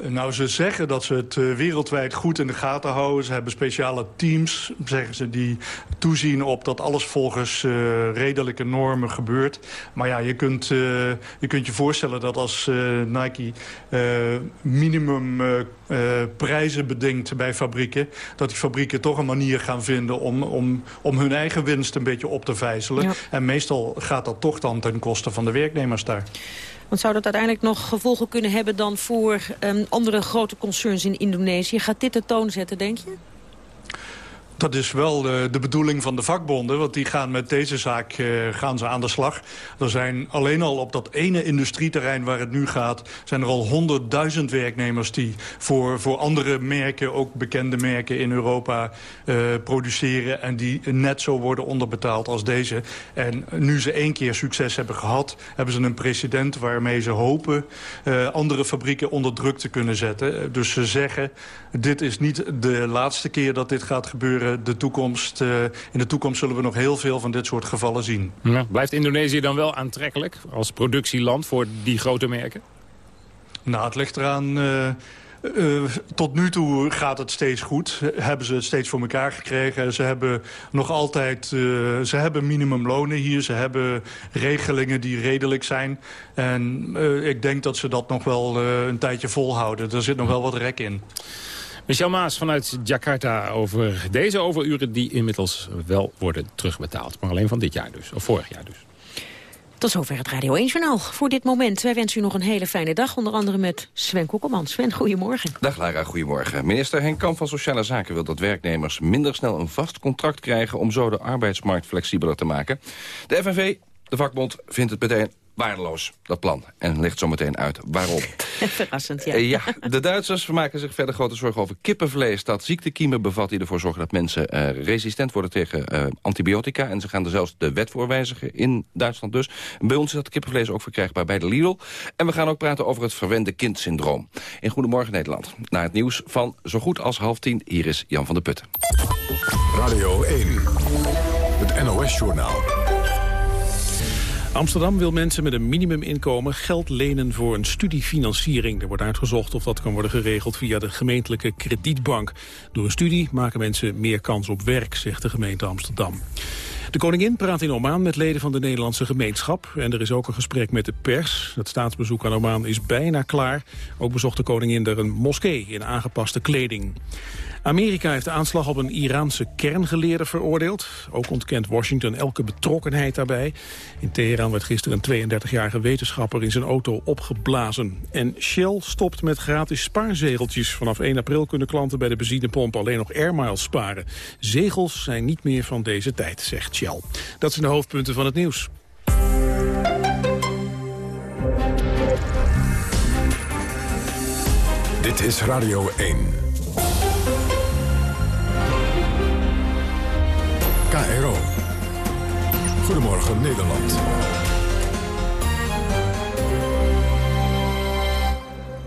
Nou, ze zeggen dat ze het uh, wereldwijd goed in de gaten houden. Ze hebben speciale teams, zeggen ze, die toezien op dat alles volgens uh, redelijke normen gebeurt. Maar ja, je kunt, uh, je, kunt je voorstellen dat als Nike minimum prijzen bedenkt bij fabrieken... dat die fabrieken toch een manier gaan vinden om, om, om hun eigen winst een beetje op te vijzelen. Ja. En meestal gaat dat toch dan ten koste van de werknemers daar. Want zou dat uiteindelijk nog gevolgen kunnen hebben dan voor um, andere grote concerns in Indonesië? Gaat dit de toon zetten, denk je? Dat is wel de, de, bedoeling van de vakbonden, want die gaan met deze zaak uh, gaan ze aan de slag. Er zijn alleen al op dat ene industrieterrein waar het nu gaat... zijn er al honderdduizend werknemers die voor, voor andere merken... ook bekende merken in Europa uh, produceren... en die net zo worden onderbetaald als deze. En nu ze één keer succes hebben gehad... hebben ze een precedent waarmee ze hopen... Uh, andere fabrieken onder druk te kunnen zetten. Dus ze zeggen, dit is niet de laatste keer dat dit gaat gebeuren de toekomst, uh, in de toekomst zullen we nog heel veel van dit soort gevallen zien. Ja, blijft Indonesië dan wel aantrekkelijk als productieland voor die grote merken? Nou, het ligt eraan... Uh, tot nu toe gaat het steeds goed. Hebben ze het steeds voor elkaar gekregen. Ze hebben nog altijd uh, ze hebben minimumlonen hier. Ze hebben regelingen die redelijk zijn. En uh, ik denk dat ze dat nog wel een tijdje volhouden. Er zit nog wel wat rek in. Michel Maas vanuit Jakarta over deze overuren die inmiddels wel worden terugbetaald. Maar alleen van dit jaar dus, of vorig jaar dus. Tot zover het Radio 1-journaal voor dit moment. Wij wensen u nog een hele fijne dag, onder andere met Sven Kokkelman. Sven, goedemorgen. Dag Lara, goedemorgen. Minister Henk Kamp van Sociale Zaken wil dat werknemers minder snel een vast contract krijgen... om zo de arbeidsmarkt flexibeler te maken. De FNV, de vakbond, vindt het meteen waardeloos, dat plan. En ligt zo meteen uit waarom. [LAUGHS] Verrassend, ja. Uh, ja, de Duitsers maken zich verder grote zorgen over kippenvlees... dat ziektekiemen bevat die ervoor zorgen dat mensen uh, resistent worden tegen uh, antibiotica. En ze gaan er zelfs de wet voor wijzigen, in Duitsland dus. En bij ons is dat kippenvlees ook verkrijgbaar bij de Lidl. En we gaan ook praten over het verwende kindsyndroom. In Goedemorgen Nederland. Naar het nieuws van zo goed als half tien. Hier is Jan van der Putten. Radio 1, het NOS-journaal. Amsterdam wil mensen met een minimuminkomen geld lenen voor een studiefinanciering. Er wordt uitgezocht of dat kan worden geregeld via de gemeentelijke kredietbank. Door een studie maken mensen meer kans op werk, zegt de gemeente Amsterdam. De koningin praat in Oman met leden van de Nederlandse gemeenschap. En er is ook een gesprek met de pers. Het staatsbezoek aan Oman is bijna klaar. Ook bezocht de koningin er een moskee in aangepaste kleding. Amerika heeft de aanslag op een Iraanse kerngeleerde veroordeeld. Ook ontkent Washington elke betrokkenheid daarbij. In Teheran werd gisteren een 32-jarige wetenschapper in zijn auto opgeblazen. En Shell stopt met gratis spaarzegeltjes. Vanaf 1 april kunnen klanten bij de benzinepomp alleen nog airmiles sparen. Zegels zijn niet meer van deze tijd, zegt Dat zijn de hoofdpunten van het nieuws. Dit is Radio 1. KRO. Goedemorgen Nederland.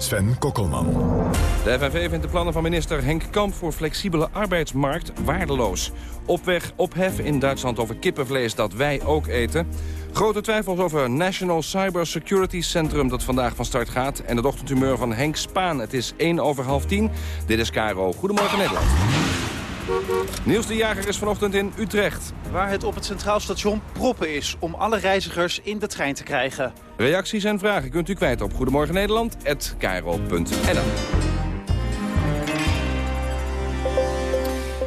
Sven Kokkelman. De FNV vindt de plannen van minister Henk Kamp voor flexibele arbeidsmarkt waardeloos. Op weg ophef in Duitsland over kippenvlees dat wij ook eten. Grote twijfels over National Cyber Security Centrum dat vandaag van start gaat. En het ochtendhumeur van Henk Spaan. Het is 1 over half 10. Dit is Caro. Goedemorgen Nederland. Niels de Jager is vanochtend in Utrecht. Waar het op het Centraal Station proppen is om alle reizigers in de trein te krijgen. Reacties en vragen kunt u kwijt op Goedemorgen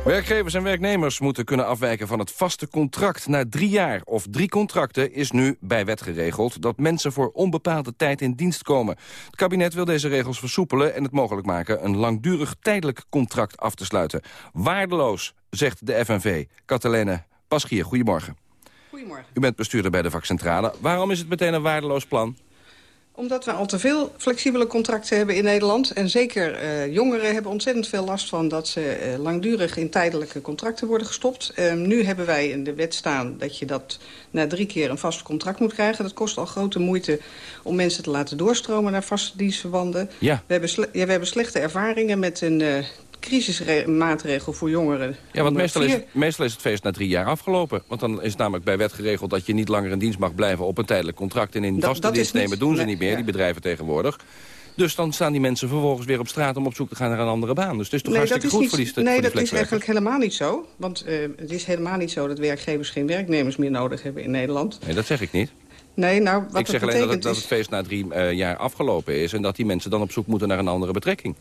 Werkgevers en werknemers moeten kunnen afwijken van het vaste contract. Na drie jaar of drie contracten is nu bij wet geregeld... dat mensen voor onbepaalde tijd in dienst komen. Het kabinet wil deze regels versoepelen en het mogelijk maken... een langdurig tijdelijk contract af te sluiten. Waardeloos, zegt de FNV. Catalene Paschier, goedemorgen. Goedemorgen. U bent bestuurder bij de vakcentrale. Waarom is het meteen een waardeloos plan? Omdat we al te veel flexibele contracten hebben in Nederland. En zeker uh, jongeren hebben ontzettend veel last van... dat ze uh, langdurig in tijdelijke contracten worden gestopt. Uh, nu hebben wij in de wet staan dat je dat na drie keer een vast contract moet krijgen. Dat kost al grote moeite om mensen te laten doorstromen naar vaste dienstverbanden. Ja. We, hebben ja, we hebben slechte ervaringen met een crisismaatregel voor jongeren. Ja, want meestal is, meestal is het feest na drie jaar afgelopen. Want dan is het namelijk bij wet geregeld dat je niet langer in dienst mag blijven op een tijdelijk contract. En in Dat- vaste dat dienst nemen niet- doen ze nee, niet meer, ja. die bedrijven tegenwoordig. Dus dan staan die mensen vervolgens weer op straat om op zoek te gaan naar een andere baan. Dus het is toch Nee, hartstikke is goed niet, voor die, nee, voor die dat is eigenlijk helemaal niet zo. Want eh, het is helemaal niet zo dat werkgevers geen werknemers meer nodig hebben in Nederland. Nee, dat zeg ik niet. Nee, nou, wat ik zeg dat alleen dat het, dat het feest na drie eh, jaar afgelopen is... en dat die mensen dan op zoek moeten naar een andere betrekking.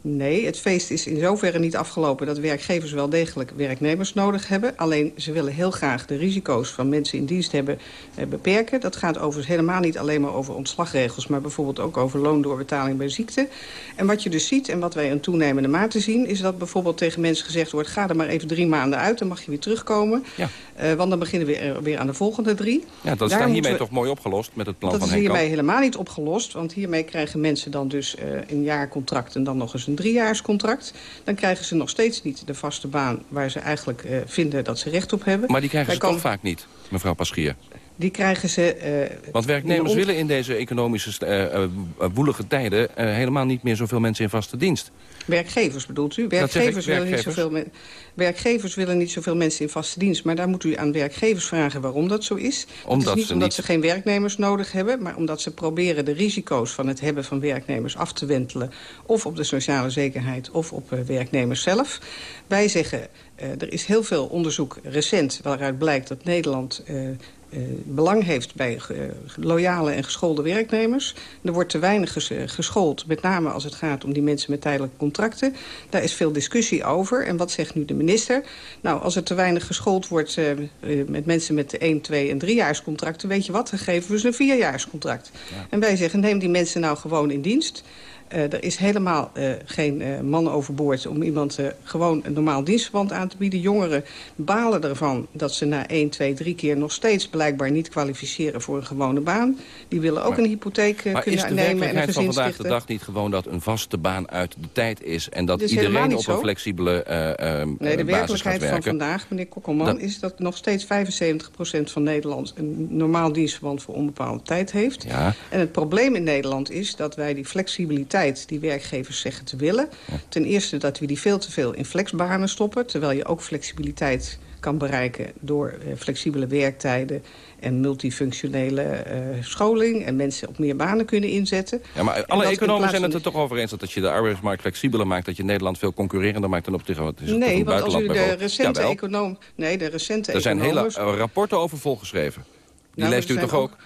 Nee, het feest is in zoverre niet afgelopen dat werkgevers wel degelijk werknemers nodig hebben. Alleen ze willen heel graag de risico's van mensen in dienst hebben eh, beperken. Dat gaat overigens helemaal niet alleen maar over ontslagregels, maar bijvoorbeeld ook over loondoorbetaling bij ziekte. En wat je dus ziet en wat wij in toenemende mate zien, is dat bijvoorbeeld tegen mensen gezegd wordt, ga er maar even drie maanden uit, dan mag je weer terugkomen. Ja. Eh, want dan beginnen we er weer aan de volgende drie. Ja, dat is Daar hiermee we- toch mooi opgelost met het plan dat van is Henk hiermee helemaal niet opgelost. Want hiermee krijgen mensen dan dus eh, een jaarcontract en dan nog eens een driejaarscontract. Dan krijgen ze nog steeds niet de vaste baan waar ze eigenlijk eh, vinden dat ze recht op hebben. Maar die krijgen Wij ze toch vaak niet, mevrouw Paschier. Die krijgen ze... eh, Want werknemers in willen in deze economische eh, eh, woelige tijden... helemaal niet meer zoveel mensen in vaste dienst. Werkgevers bedoelt u? Werkgevers, willen niet zoveel werkgevers willen niet zoveel mensen in vaste dienst. Maar daar moet u aan werkgevers vragen waarom dat zo is. Omdat dat is niet ze omdat niet- ze geen werknemers nodig hebben... maar omdat ze proberen de risico's van het hebben van werknemers af te wentelen... of op de sociale zekerheid of op werknemers zelf. Wij zeggen, er is heel veel onderzoek recent... waaruit blijkt dat Nederland... eh, belang heeft bij eh, loyale en geschoolde werknemers. Er wordt te weinig eh, geschoold, met name als het gaat om die mensen met tijdelijke contracten. Daar is veel discussie over. En wat zegt nu de minister? Nou, als er te weinig geschoold wordt met mensen met 1, 2 en 3-jaarscontracten... weet je wat, dan geven we ze een 4-jaarscontract. En wij zeggen, neem die mensen nou gewoon in dienst... Eh, er is helemaal eh, geen eh, man overboord om iemand gewoon een normaal dienstverband aan te bieden. Jongeren balen ervan dat ze na 1, 2, 3 keer nog steeds blijkbaar niet kwalificeren voor een gewone baan. Die willen ook Maar- een hypotheek Maar is kunnen de nemen en een werkelijkheid van vandaag de dag niet gewoon dat een vaste baan uit de tijd is... en dat iedereen op een flexibele Nee, de werkelijkheid van vandaag, meneer Kokkelman, Dat- is dat nog steeds 75% van Nederland een normaal dienstverband voor onbepaalde tijd heeft. Ja. En het probleem in Nederland is dat wij die flexibiliteit die werkgevers zeggen te willen... ten eerste dat we die veel te veel in flexbanen stoppen... terwijl je ook flexibiliteit kan bereiken door uh, flexibele werktijden en multifunctionele uh, scholing... en mensen op meer banen kunnen inzetten. Ja, maar alle economen zijn het er toch over eens... dat als je de arbeidsmarkt flexibeler maakt... dat je Nederland veel concurrerender maakt ten opzichte van het Nee, want als u de recente econoom... Nee, de recente Er zijn hele rapporten over volgeschreven. Die nou, leest u toch ook?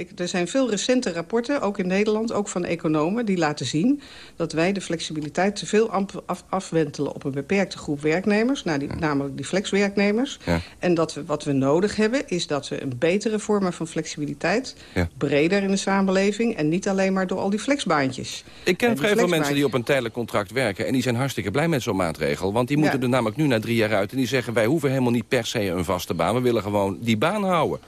Ik, er zijn veel recente rapporten, ook in Nederland, ook van economen... die laten zien dat wij de flexibiliteit te veel af, afwentelen... op een beperkte groep werknemers, nou, die, namelijk die flexwerknemers. Ja. En dat we, wat we nodig hebben, is dat we een betere vorm van flexibiliteit... Ja. breder in de samenleving en niet alleen maar door al die flexbaantjes. Ik ken vrij veel mensen die op een tijdelijk contract werken... en die zijn hartstikke blij met zo'n maatregel. Want die moeten er namelijk nu na drie jaar uit... en die zeggen, wij hoeven helemaal niet per se een vaste baan. We willen gewoon die baan houden.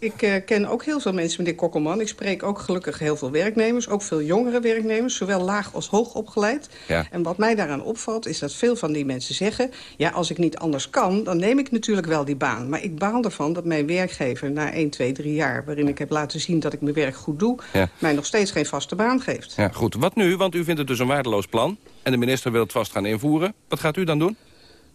Ik uh, ken ook heel veel mensen, meneer Kokkelman. Ik spreek ook gelukkig heel veel werknemers, ook veel jongere werknemers... zowel laag als hoog opgeleid. Ja. En wat mij daaraan opvalt, is dat veel van die mensen zeggen... ja, als ik niet anders kan, dan neem ik natuurlijk wel die baan. Maar ik baal ervan dat mijn werkgever na 1, 2, 3 jaar... waarin ik heb laten zien dat ik mijn werk goed doe... Ja. mij nog steeds geen vaste baan geeft. Ja, goed. Wat nu? Want u vindt het dus een waardeloos plan... en de minister wil het vast gaan invoeren. Wat gaat u dan doen?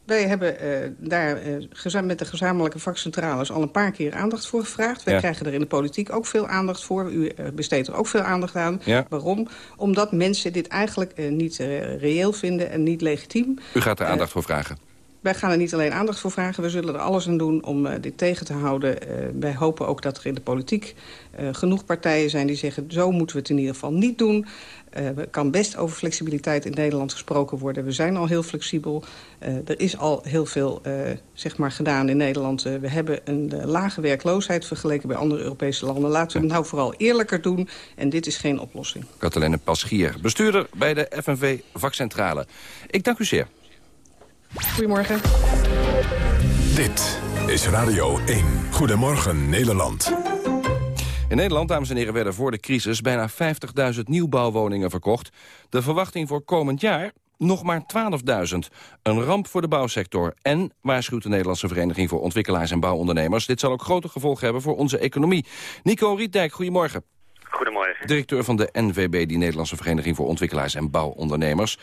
Wij hebben uh, daar uh, met de gezamenlijke vakcentrales al een paar keer aandacht voor gevraagd. Wij krijgen er in de politiek ook veel aandacht voor. U uh, besteedt er ook veel aandacht aan. Ja. Waarom? Omdat mensen dit eigenlijk niet reëel vinden en niet legitiem. U gaat er aandacht voor vragen? Wij gaan er niet alleen aandacht voor vragen. We zullen er alles aan doen om dit tegen te houden. Wij hopen ook dat er in de politiek genoeg partijen zijn die zeggen... zo moeten we het in ieder geval niet doen. Er kan best over flexibiliteit in Nederland gesproken worden. We zijn al heel flexibel. er is al heel veel zeg maar gedaan in Nederland. we hebben een lage werkloosheid vergeleken bij andere Europese landen. Laten we het nou vooral eerlijker doen. En dit is geen oplossing. Katelijne Paschier, bestuurder bij de FNV Vakcentrale. Ik dank u zeer. Goedemorgen. Dit is Radio 1. Goedemorgen Nederland. In Nederland, dames en heren, werden voor de crisis bijna 50.000 nieuwbouwwoningen verkocht. De verwachting voor komend jaar nog maar 12.000. Een ramp voor de bouwsector. En, waarschuwt de Nederlandse Vereniging voor Ontwikkelaars en Bouwondernemers... dit zal ook grote gevolgen hebben voor onze economie. Nico Rietdijk, goedemorgen. Goedemorgen. Directeur van de NVB, die Nederlandse Vereniging voor Ontwikkelaars en Bouwondernemers.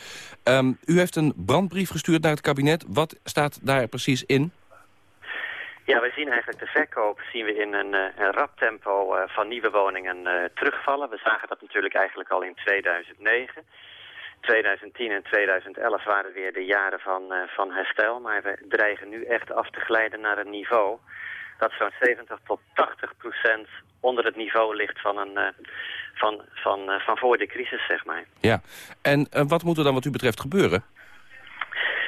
Um, u heeft een brandbrief gestuurd naar het kabinet. Wat staat daar precies in? Ja, we zien eigenlijk de verkoop zien we in een, uh, een rap tempo uh, van nieuwe woningen uh, terugvallen. We zagen dat natuurlijk eigenlijk al in 2009. 2010 en 2011 waren weer de jaren van, van herstel. Maar we dreigen nu echt af te glijden naar een niveau dat zo'n 70 tot 80 procent onder het niveau ligt van, een, van, van, van voor de crisis, zeg maar. Ja, en wat moet er dan wat u betreft gebeuren?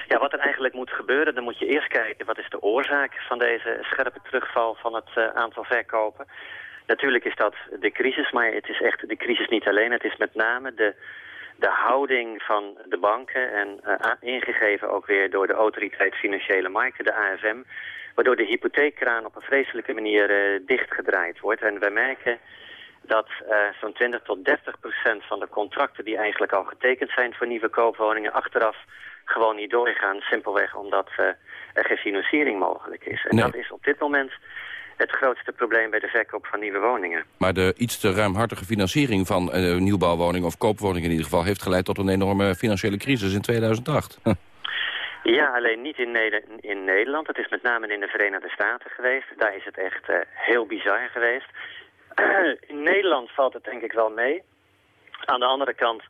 Ja, wat er eigenlijk moet gebeuren, dan moet je eerst kijken... wat is de oorzaak van deze scherpe terugval van het aantal verkopen. Natuurlijk is dat de crisis, maar het is echt de crisis niet alleen. Het is met name de, de houding van de banken... en ingegeven ook weer door de Autoriteit Financiële Markten, de AFM waardoor de hypotheekkraan op een vreselijke manier uh, dichtgedraaid wordt. En wij merken dat zo'n 20 tot 30 procent van de contracten die eigenlijk al getekend zijn voor nieuwe koopwoningen achteraf gewoon niet doorgaan. Simpelweg omdat uh, er geen financiering mogelijk is. En dat is op dit moment het grootste probleem bij de verkoop van nieuwe woningen. Maar de iets te ruimhartige financiering van uh, nieuwbouwwoningen of koopwoningen in ieder geval... heeft geleid tot een enorme financiële crisis in 2008. [LAUGHS] Ja, alleen niet in, in, Nederland. Het is met name in de Verenigde Staten geweest. Daar is het echt uh, heel bizar geweest. [CLEARS THROAT] in Nederland valt het denk ik wel mee. Aan de andere kant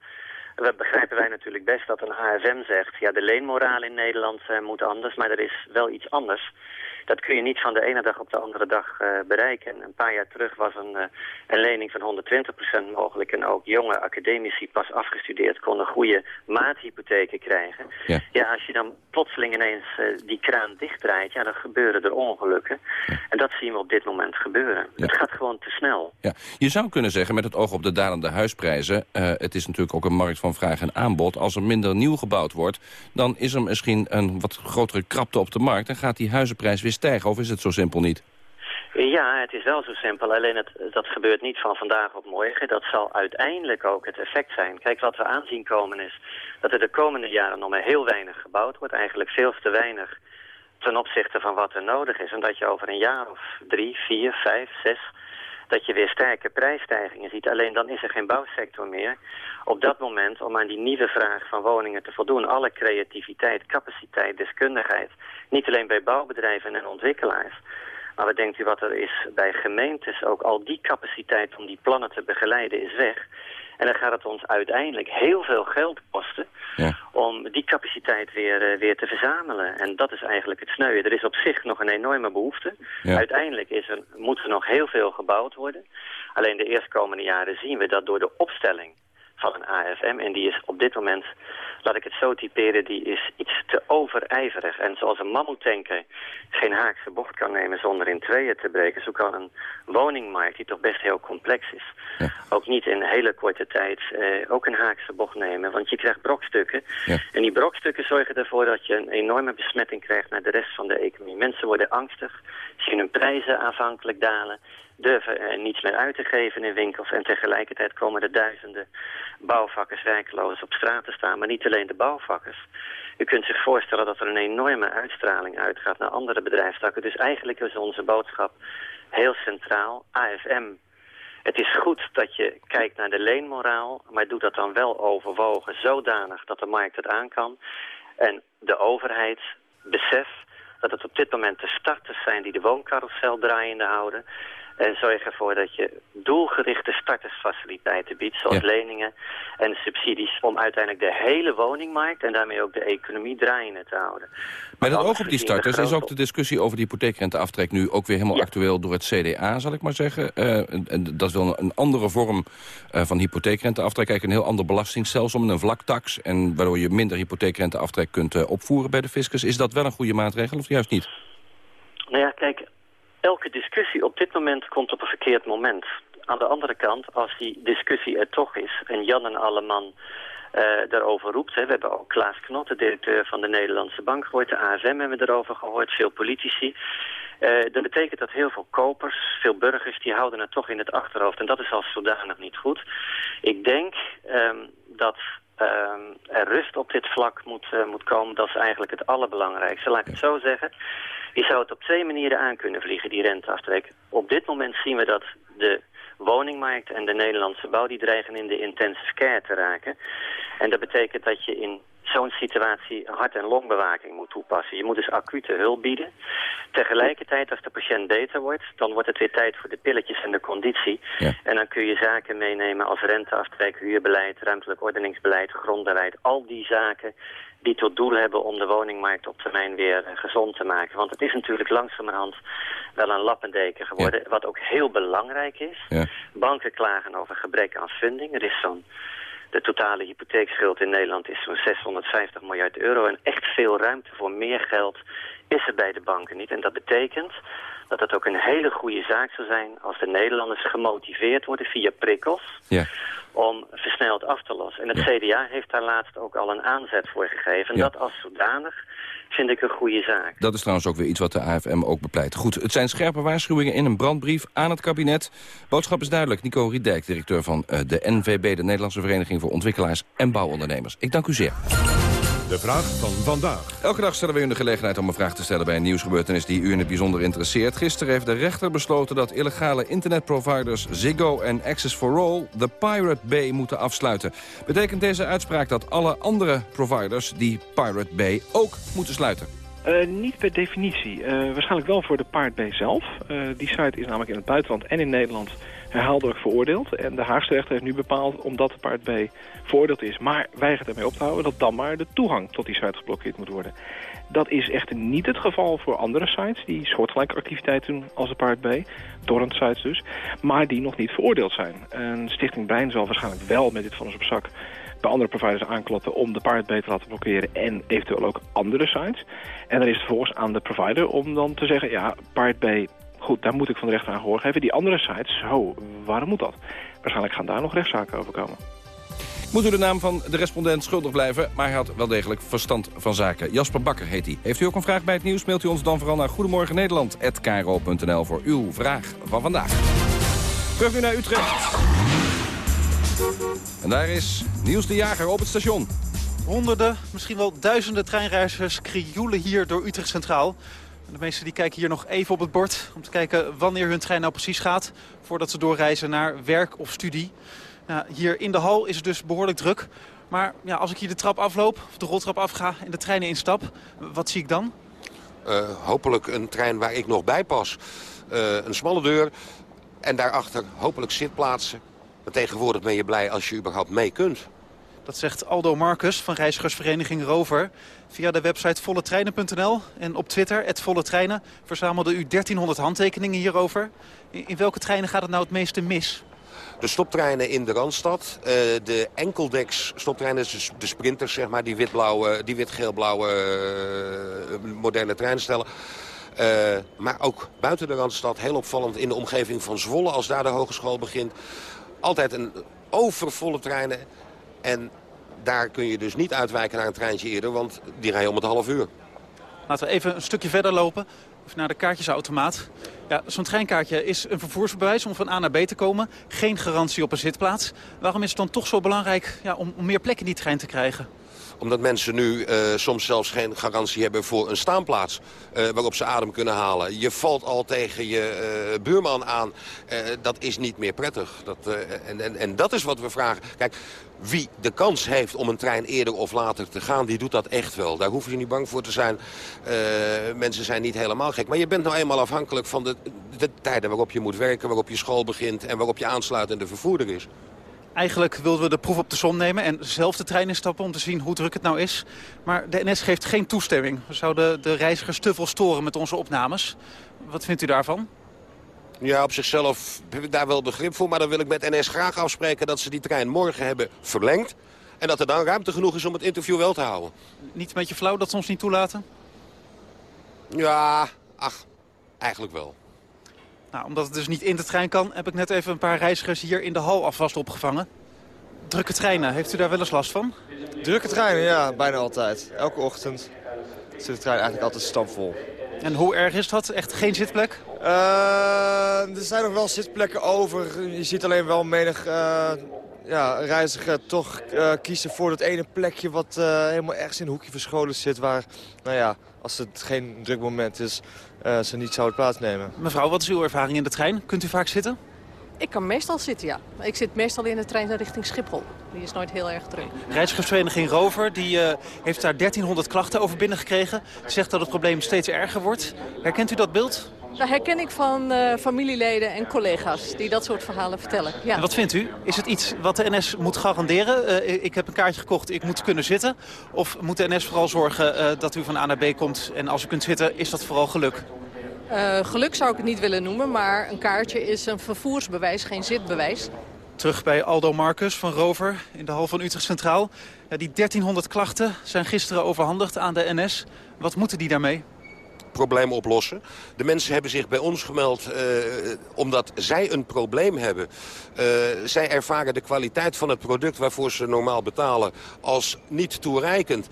we begrijpen wij natuurlijk best dat een AFM zegt... ja, de leenmoraal in Nederland uh, moet anders, maar er is wel iets anders dat kun je niet van de ene dag op de andere dag uh, bereiken. Een paar jaar terug was een, uh, een lening van 120% mogelijk. En ook jonge academici pas afgestudeerd konden goede maathypotheken krijgen. Ja. ja, als je dan plotseling ineens uh, die kraan dichtdraait, ja, dan gebeuren er ongelukken. En dat zien we op dit moment gebeuren. Ja. Het gaat gewoon te snel. Ja. Je zou kunnen zeggen, met het oog op de dalende huisprijzen... het is natuurlijk ook een markt van vraag en aanbod. Als er minder nieuw gebouwd wordt, dan is er misschien een wat grotere krapte op de markt... en gaat die huizenprijs weer stijgen, of is het zo simpel niet? Ja, het is wel zo simpel. Alleen het, dat gebeurt niet van vandaag op morgen. Dat zal uiteindelijk ook het effect zijn. Kijk, wat we aanzien komen is dat er de komende jaren nog maar heel weinig gebouwd wordt. Eigenlijk veel te weinig ten opzichte van wat er nodig is. En dat je over een jaar of drie, vier, vijf, zes dat je weer sterke prijsstijgingen ziet. Alleen dan is er geen bouwsector meer op dat moment om aan die nieuwe vraag van woningen te voldoen. Alle creativiteit, capaciteit, deskundigheid. Niet alleen bij bouwbedrijven en ontwikkelaars. Maar wat denkt u wat er is bij gemeentes? Ook al die capaciteit om die plannen te begeleiden is weg. En dan gaat het ons uiteindelijk heel veel geld kosten ja. om die capaciteit weer, uh, weer te verzamelen. En dat is eigenlijk het sneuwe. Er is op zich nog een enorme behoefte. Ja. Uiteindelijk is er, moet er nog heel veel gebouwd worden. Alleen de eerstkomende jaren zien we dat door de opstelling van een AFM. En die is op dit moment, laat ik het zo typeren, die is iets te overijverig. En zoals een mammoetanker geen haakse bocht kan nemen zonder in tweeën te breken... zo kan een woningmarkt, die toch best heel complex is... Ja. ook niet in een hele korte tijd eh, ook een haakse bocht nemen. Want je krijgt brokstukken. Ja. En die brokstukken zorgen ervoor dat je een enorme besmetting krijgt... naar de rest van de economie. Mensen worden angstig, zien hun prijzen aanvankelijk dalen durven er niets meer uit te geven in winkels. En tegelijkertijd komen er duizenden bouwvakkers werkloos op straat te staan. Maar niet alleen de bouwvakkers. U kunt zich voorstellen dat er een enorme uitstraling uitgaat naar andere bedrijfstakken. Dus eigenlijk is onze boodschap heel centraal. AFM. Het is goed dat je kijkt naar de leenmoraal, maar doe dat dan wel overwogen zodanig dat de markt het aan kan. En de overheid besef dat het op dit moment de starters zijn die de wooncarousel draaiende houden. En zorg ervoor dat je doelgerichte startersfaciliteiten biedt, zoals Ja. leningen en subsidies, om uiteindelijk de hele woningmarkt en daarmee ook de economie draaiende te houden. Met het oog op die starters is ook de discussie over de hypotheekrenteaftrek nu ook weer helemaal actueel door het CDA, zal ik maar zeggen. Eh, en- en dat is wel een, een andere vorm eh, van hypotheekrenteaftrek, eigenlijk een heel ander belastingstelsel, met een vlaktax, en waardoor je minder hypotheekrenteaftrek kunt eh, opvoeren bij de fiscus. Is dat wel een goede maatregel of juist niet? Nou ja, kijk, elke discussie op dit moment komt op een verkeerd moment. Aan de andere kant, als die discussie er toch is en Jan en Alleman eh daarover roept... Hè, we hebben ook Klaas Knot, de directeur van de Nederlandse Bank gehoord... de AFM hebben we erover gehoord, veel politici... Eh, dat betekent dat heel veel kopers, veel burgers, die houden het toch in het achterhoofd. En dat is als zodanig niet goed. Ik denk ehm, dat ehm, er rust op dit vlak moet, eh, moet komen. Dat is eigenlijk het allerbelangrijkste. Laat ik het zo zeggen. Je zou het op twee manieren aan kunnen vliegen, die renteaftrek. Op dit moment zien we dat de woningmarkt en de Nederlandse bouw... die dreigen in de intensive care te raken. En dat betekent dat je in zo'n situatie hart- en longbewaking moet toepassen. Je moet dus acute hulp bieden. Tegelijkertijd, als de patiënt beter wordt... dan wordt het weer tijd voor de pilletjes en de conditie. Ja. En dan kun je zaken meenemen als renteaftrek, huurbeleid... ruimtelijk ordeningsbeleid, grondbeleid. Al die zaken die tot doel hebben om de woningmarkt op termijn weer eh, gezond te maken. Want het is natuurlijk langzamerhand wel een lappendeken geworden. Wat ook heel belangrijk is. Ja. Banken klagen over gebrek aan funding. Er is zo'n... De totale hypotheekschuld in Nederland is zo'n 650 miljard euro. En echt veel ruimte voor meer geld is er bij de banken niet. En dat betekent dat het ook een hele goede zaak zou zijn... als de Nederlanders gemotiveerd worden via prikkels Ja. Om versneld af te lossen. En het CDA heeft daar laatst ook al een aanzet voor gegeven. En Ja. dat als zodanig vind ik een goede zaak. Dat is trouwens ook weer iets wat de AFM ook bepleit. Goed, het zijn scherpe waarschuwingen in een brandbrief aan het kabinet. Boodschap is duidelijk. Nico Riedijk, directeur van eh, de NVB... de Nederlandse Vereniging voor Ontwikkelaars en Bouwondernemers. Ik dank u zeer. De vraag van vandaag. Elke dag stellen we u de gelegenheid om een vraag te stellen bij een nieuwsgebeurtenis die u in het bijzonder interesseert. Gisteren heeft de rechter besloten dat illegale internetproviders Ziggo en Access for All de Pirate Bay moeten afsluiten. Betekent deze uitspraak dat alle andere providers die Pirate Bay ook moeten sluiten? Eh, niet per definitie. Eh, waarschijnlijk wel voor de Pirate Bay zelf. Eh, die site is namelijk in het buitenland en in Nederland herhaaldelijk veroordeeld. En de Haagse rechter heeft nu bepaald, omdat de Pirate Bay veroordeeld is... maar weigert ermee op te houden, dat dan maar de toegang tot die site geblokkeerd moet worden. Dat is echter niet het geval voor andere sites die soortgelijke activiteiten doen als de Pirate Bay. Torrent sites dus. Maar die nog niet veroordeeld zijn. En Stichting Brein zal waarschijnlijk wel met dit vonnis op zak bij andere providers aankloppen om de Pirate Bay te laten blokkeren en eventueel ook andere sites. En dan is het vervolgens aan de provider om dan te zeggen, ja, Pirate Bay, goed, daar moet ik van de rechter aan gehoor geven. Die andere sites, zo, waarom moet dat? Waarschijnlijk gaan daar nog rechtszaken over komen. Moet u de naam van de respondent schuldig blijven, maar hij had wel degelijk verstand van zaken. Jasper Bakker heet hij. Heeft u ook een vraag bij het nieuws, mailt u ons dan vooral naar goedemorgennederland.kro.nl voor uw vraag van vandaag. Terug nu naar Utrecht. En daar is Niels de Jager op het station. Honderden, misschien wel duizenden treinreizigers krioelen hier door Utrecht Centraal. De meesten die kijken hier nog even op het bord om te kijken wanneer hun trein nou precies gaat... voordat ze doorreizen naar werk of studie. Nou, hier in de hal is het dus behoorlijk druk. Maar ja, als ik hier de trap afloop, of de roltrap afga en de treinen instap, wat zie ik dan? Uh, hopelijk een trein waar ik nog bij pas. Uh, een smalle deur en daarachter hopelijk zitplaatsen. Maar tegenwoordig ben je blij als je überhaupt mee kunt. Dat zegt Aldo Marcus van reizigersvereniging Rover. Via de website volletreinen.nl en op Twitter, het Volle Treinen, verzamelde u 1300 handtekeningen hierover. In welke treinen gaat het nou het meeste mis? De stoptreinen in de Randstad, uh, de enkeldeks stoptreinen, dus de sprinters, zeg maar, die wit-geel-blauwe uh, moderne treinstellen. Uh, maar ook buiten de Randstad, heel opvallend in de omgeving van Zwolle, als daar de hogeschool begint. Altijd een overvolle treinen. En daar kun je dus niet uitwijken naar een treintje eerder, want die rijden om het half uur. Laten we even een stukje verder lopen. Naar de kaartjesautomaat. Ja, Zo'n treinkaartje is een vervoersbewijs om van A naar B te komen. Geen garantie op een zitplaats. Waarom is het dan toch zo belangrijk ja, om, om meer plek in die trein te krijgen? Omdat mensen nu uh, soms zelfs geen garantie hebben voor een staanplaats uh, waarop ze adem kunnen halen. Je valt al tegen je uh, buurman aan. dat is niet meer prettig. Dat, en, en, en dat is wat we vragen. Kijk, wie de kans heeft om een trein eerder of later te gaan, die doet dat echt wel. Daar hoeven ze niet bang voor te zijn. mensen zijn niet helemaal gek. Maar je bent nou eenmaal afhankelijk van de, de tijden waarop je moet werken, waarop je school begint en waarop je aansluitende vervoerder is. Eigenlijk wilden we de proef op de som nemen en zelf de trein instappen om te zien hoe druk het nou is. Maar de NS geeft geen toestemming. We zouden de reizigers te veel storen met onze opnames. Wat vindt u daarvan? Ja, op zichzelf heb ik daar wel begrip voor. Maar dan wil ik met NS graag afspreken dat ze die trein morgen hebben verlengd. En dat er dan ruimte genoeg is om het interview wel te houden. Niet een beetje flauw dat ze ons niet toelaten? Ja, ach, eigenlijk wel. Nou, omdat het dus niet in de trein kan, heb ik net even een paar reizigers hier in de hal alvast opgevangen. Drukke treinen, heeft u daar wel eens last van? Drukke treinen, ja, bijna altijd. Elke ochtend zit de trein eigenlijk altijd stampvol. En hoe erg is dat? Echt geen zitplek? Uh, er zijn nog wel zitplekken over. Je ziet alleen wel menig uh, ja, reiziger toch uh, kiezen voor dat ene plekje... wat helemaal ergens in een hoekje verscholen zit... waar, nou ja, als het geen druk moment is, uh, ze niet zouden plaatsnemen. Mevrouw, wat is uw ervaring in de trein? Kunt u vaak zitten? Ik kan meestal zitten, ja. Ik zit meestal in de trein richting Schiphol. Die is nooit heel erg druk. Reizigersvereniging Rover die, uh, heeft daar 1300 klachten over binnengekregen. Zegt dat het probleem steeds erger wordt. Herkent u dat beeld? Dat herken ik van uh, familieleden en collega's die dat soort verhalen vertellen. Ja. En wat vindt u? Is het iets wat de NS moet garanderen? Uh, ik heb een kaartje gekocht, ik moet kunnen zitten. Of moet de NS vooral zorgen uh, dat u van A naar B komt en als u kunt zitten, is dat vooral geluk? geluk zou ik het niet willen noemen, maar een kaartje is een vervoersbewijs, geen zitbewijs. Terug bij Aldo Marcus van Rover in de hal van Utrecht Centraal. Ja, die 1300 klachten zijn gisteren overhandigd aan de NS. Wat moeten die daarmee? Probleem oplossen. De mensen hebben zich bij ons gemeld uh, omdat zij een probleem hebben. Uh, zij ervaren de kwaliteit van het product waarvoor ze normaal betalen als niet toereikend.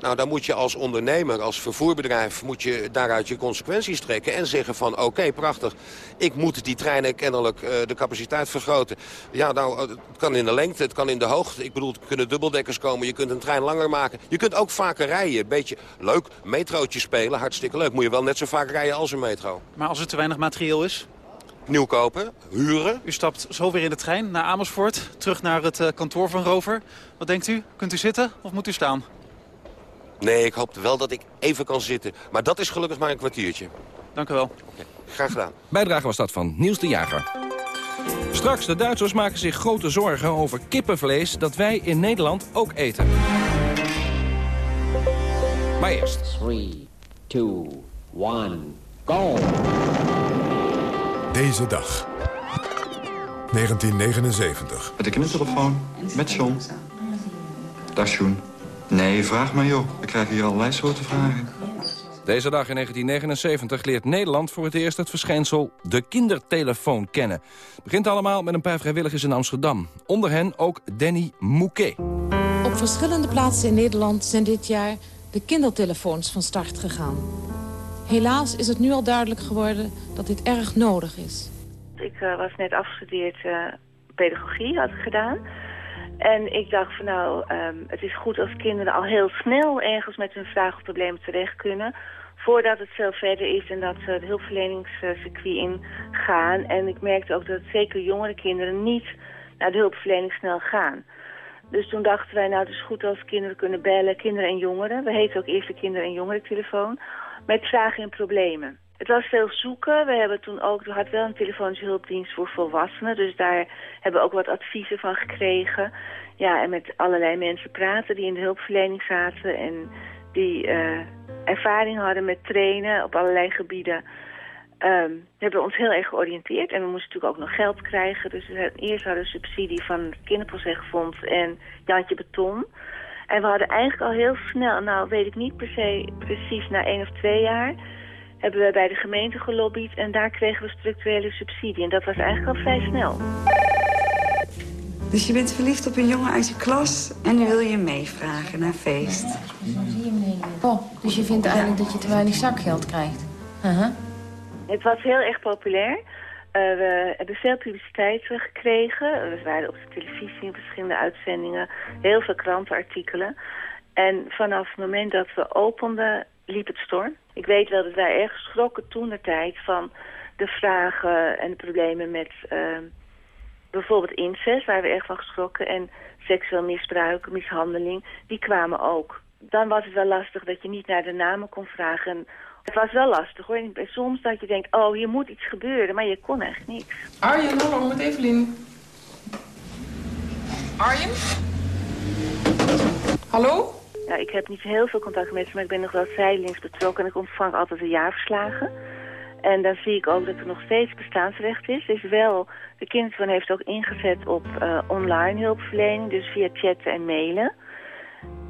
Nou, dan moet je als ondernemer, als vervoerbedrijf... moet je daaruit je consequenties trekken en zeggen van... oké, prachtig, ik moet die treinen kennelijk uh, de capaciteit vergroten. Ja, nou, het kan in de lengte, het kan in de hoogte. Ik bedoel, er kunnen dubbeldekkers komen, je kunt een trein langer maken. Je kunt ook vaker rijden. Beetje leuk, metrootje spelen, hartstikke leuk. Moet je wel net zo vaak rijden als een metro. Maar als er te weinig materieel is? Nieuw kopen, huren. U stapt zo weer in de trein naar Amersfoort, terug naar het uh, kantoor van Rover. Wat denkt u? Kunt u zitten of moet u staan? Nee, ik hoop wel dat ik even kan zitten. Maar dat is gelukkig maar een kwartiertje. Dank u wel. Okay, graag gedaan. Bijdrage was dat van Niels de Jager. Straks, de Duitsers maken zich grote zorgen over kippenvlees... dat wij in Nederland ook eten. Maar eerst. 3, 2, 1, go! Deze dag. 1979. Met de kindertelefoon, met John. Dag John. Nee, vraag maar joh. Ik krijg hier allerlei soorten vragen. Deze dag in 1979 leert Nederland voor het eerst het verschijnsel de kindertelefoon kennen. Het begint allemaal met een paar vrijwilligers in Amsterdam. Onder hen ook Danny Mouquet. Op verschillende plaatsen in Nederland zijn dit jaar de kindertelefoons van start gegaan. Helaas is het nu al duidelijk geworden dat dit erg nodig is. Ik uh, was net afgestudeerd uh, pedagogie, had ik gedaan. En ik dacht van nou, ehm, het is goed als kinderen al heel snel ergens met hun vraag of problemen terecht kunnen. Voordat het veel verder is en dat ze het hulpverleningscircuit ingaan. En ik merkte ook dat zeker jongere kinderen niet naar de hulpverlening snel gaan. Dus toen dachten wij, nou het is goed als kinderen kunnen bellen, kinderen en jongeren. We heten ook eerst de kinder- en jongerentelefoon. Met vragen en problemen. Het was veel zoeken. We hebben toen ook, we hadden wel een telefonische hulpdienst voor volwassenen. Dus daar hebben we ook wat adviezen van gekregen. Ja, en met allerlei mensen praten die in de hulpverlening zaten. En die uh, ervaring hadden met trainen op allerlei gebieden. Um, hebben ons heel erg georiënteerd. En we moesten natuurlijk ook nog geld krijgen. Dus we eerst hadden we subsidie van het Kinderprojectfonds en Jantje Beton. En we hadden eigenlijk al heel snel, nou weet ik niet per se precies na één of twee jaar hebben we bij de gemeente gelobbyd en daar kregen we structurele subsidie. En dat was eigenlijk al vrij snel. Dus je bent verliefd op een jongen uit je klas en nu wil je meevragen naar feest. Oh, dus je vindt eigenlijk dat je te weinig zakgeld krijgt? Uh -huh. Het was heel erg populair. Uh, we hebben veel publiciteit gekregen. We waren op de televisie in verschillende uitzendingen. Heel veel krantenartikelen. En vanaf het moment dat we openden, liep het storm. Ik weet wel dat wij erg schrokken toen de tijd van de vragen en de problemen met uh, bijvoorbeeld incest, waar we erg van geschrokken, en seksueel misbruik, mishandeling, die kwamen ook. Dan was het wel lastig dat je niet naar de namen kon vragen. En het was wel lastig hoor. En soms dat je denkt, oh hier moet iets gebeuren, maar je kon echt niks. Arjen, hallo, met Evelien. Arjen? Hallo? Ja, ik heb niet heel veel contact met ze, maar ik ben nog wel zijdelings betrokken. En ik ontvang altijd de jaarverslagen. En dan zie ik ook dat er nog steeds bestaansrecht is. Dus wel, de kindertoon heeft ook ingezet op uh, online hulpverlening, dus via chatten en mailen.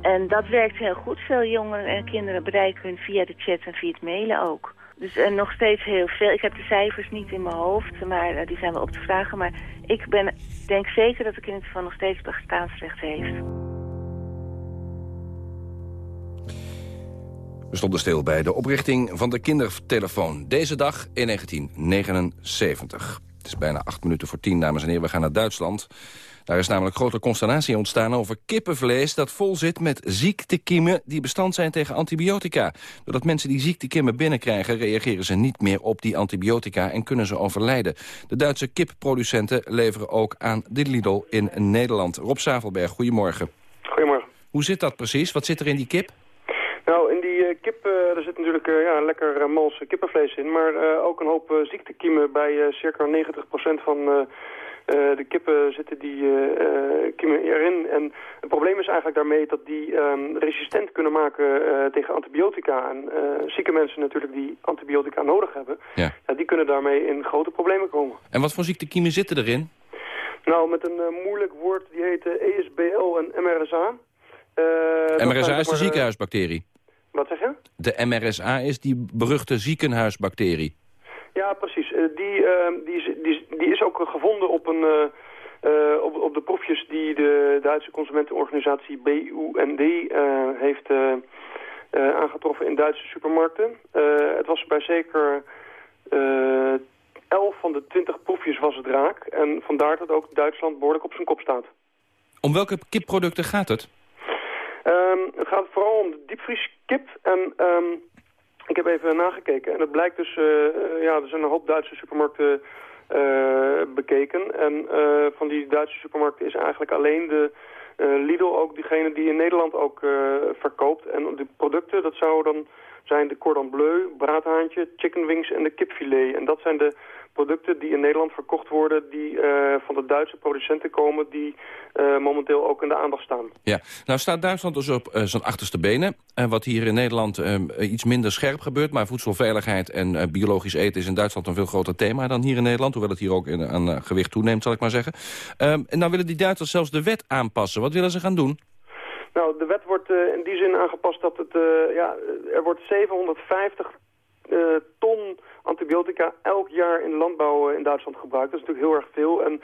En dat werkt heel goed. Veel jongeren en kinderen bereiken hun via de chat en via het mailen ook. Dus en nog steeds heel veel. Ik heb de cijfers niet in mijn hoofd, maar uh, die zijn wel op te vragen. Maar ik ben, denk zeker dat de kindertoon nog steeds bestaansrecht heeft. We stonden stil bij de oprichting van de kindertelefoon. Deze dag in 1979. Het is bijna acht minuten voor tien, dames en heren. We gaan naar Duitsland. Daar is namelijk grote consternatie ontstaan over kippenvlees... dat vol zit met ziektekiemen die bestand zijn tegen antibiotica. Doordat mensen die ziektekiemen binnenkrijgen... reageren ze niet meer op die antibiotica en kunnen ze overlijden. De Duitse kipproducenten leveren ook aan de Lidl in Nederland. Rob Zavelberg, goedemorgen. Goedemorgen. Hoe zit dat precies? Wat zit er in die kip? Nou, in die uh, kip, er zit natuurlijk uh, ja, lekker mals kippenvlees in, maar ook een hoop ziektekiemen bij circa 90% van de kippen zitten die kiemen erin. En het probleem is eigenlijk daarmee dat die um, resistent kunnen maken tegen antibiotica. En zieke mensen natuurlijk die antibiotica nodig hebben, ja. ja. die kunnen daarmee in grote problemen komen. En wat voor ziektekiemen zitten erin? Nou, met een moeilijk woord, die heet ESBL en MRSA. MRSA is de ziekenhuisbacterie? Wat zeg je? De MRSA is die beruchte ziekenhuisbacterie. Ja, precies. Uh, die, uh, die, is, die, die, is ook gevonden op, een, uh, op, op de proefjes die de Duitse consumentenorganisatie BUND heeft aangetroffen in Duitse supermarkten. het was bij zeker 11 van de 20 proefjes was het raak. En vandaar dat ook Duitsland behoorlijk op zijn kop staat. Om welke kipproducten gaat het? Um, het gaat vooral om de diepvrieskip. En um, ik heb even nagekeken. En het blijkt dus, uh, ja, er zijn een hoop Duitse supermarkten uh, bekeken. En van die Duitse supermarkten is eigenlijk alleen de Lidl ook diegene die in Nederland ook verkoopt. En de producten, dat zou dan zijn de cordon bleu, braadhaantje, chicken wings en de kipfilet. En dat zijn de producten die in Nederland verkocht worden... die uh, van de Duitse producenten komen... die uh, momenteel ook in de aandacht staan. Ja, nou staat Duitsland dus op uh, zijn achterste benen. wat hier in Nederland iets minder scherp gebeurt... maar voedselveiligheid en biologisch eten is in Duitsland een veel groter thema dan hier in Nederland. Hoewel het hier ook in, aan gewicht toeneemt, zal ik maar zeggen. Ehm, en nou willen die Duitsers zelfs de wet aanpassen. Wat willen ze gaan doen? Nou, de wet wordt in die zin aangepast dat het... ja, er wordt 750 ton antibiotica elk jaar in landbouw in Duitsland gebruikt. Dat is natuurlijk heel erg veel. En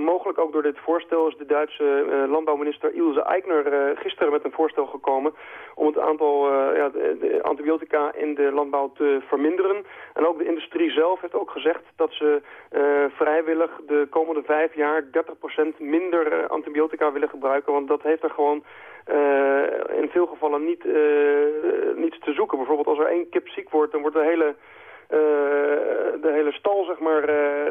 mogelijk ook door dit voorstel is de Duitse landbouwminister Ilse Aigner gisteren met een voorstel gekomen om het aantal ja, de antibiotica in de landbouw te verminderen. En ook de industrie zelf heeft ook gezegd dat ze vrijwillig de komende vijf jaar 30% minder antibiotica willen gebruiken. Want dat heeft er gewoon in veel gevallen niet, niets te zoeken. Bijvoorbeeld als er één kip ziek wordt, dan wordt de hele, de hele stal zeg maar,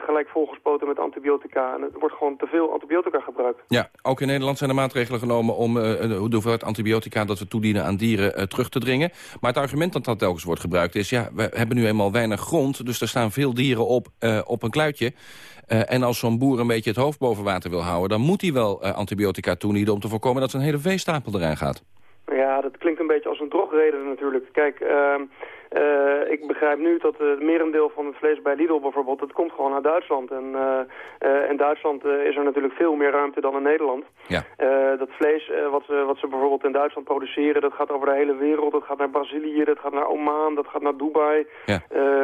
gelijk volgespoten met antibiotica. En er wordt gewoon te veel antibiotica gebruikt. Ja, ook in Nederland zijn er maatregelen genomen om de hoeveelheid antibiotica dat we toedienen aan dieren terug te dringen. Maar het argument dat dat telkens wordt gebruikt is, ja, we hebben nu eenmaal weinig grond, dus er staan veel dieren op, op een kluitje. Uh, en als zo'n boer een beetje het hoofd boven water wil houden... dan moet hij wel uh, antibiotica toedienen om te voorkomen dat zijn hele veestapel eraan gaat. Ja, dat klinkt een beetje als een drogreden natuurlijk. Kijk, uh, uh, ik begrijp nu dat het merendeel van het vlees bij Lidl bijvoorbeeld, dat komt gewoon uit Duitsland. En uh, in Duitsland is er natuurlijk veel meer ruimte dan in Nederland. Ja. dat vlees wat, ze, wat ze bijvoorbeeld in Duitsland produceren, dat gaat over de hele wereld. Dat gaat naar Brazilië, dat gaat naar Oman, dat gaat naar Dubai. Ja.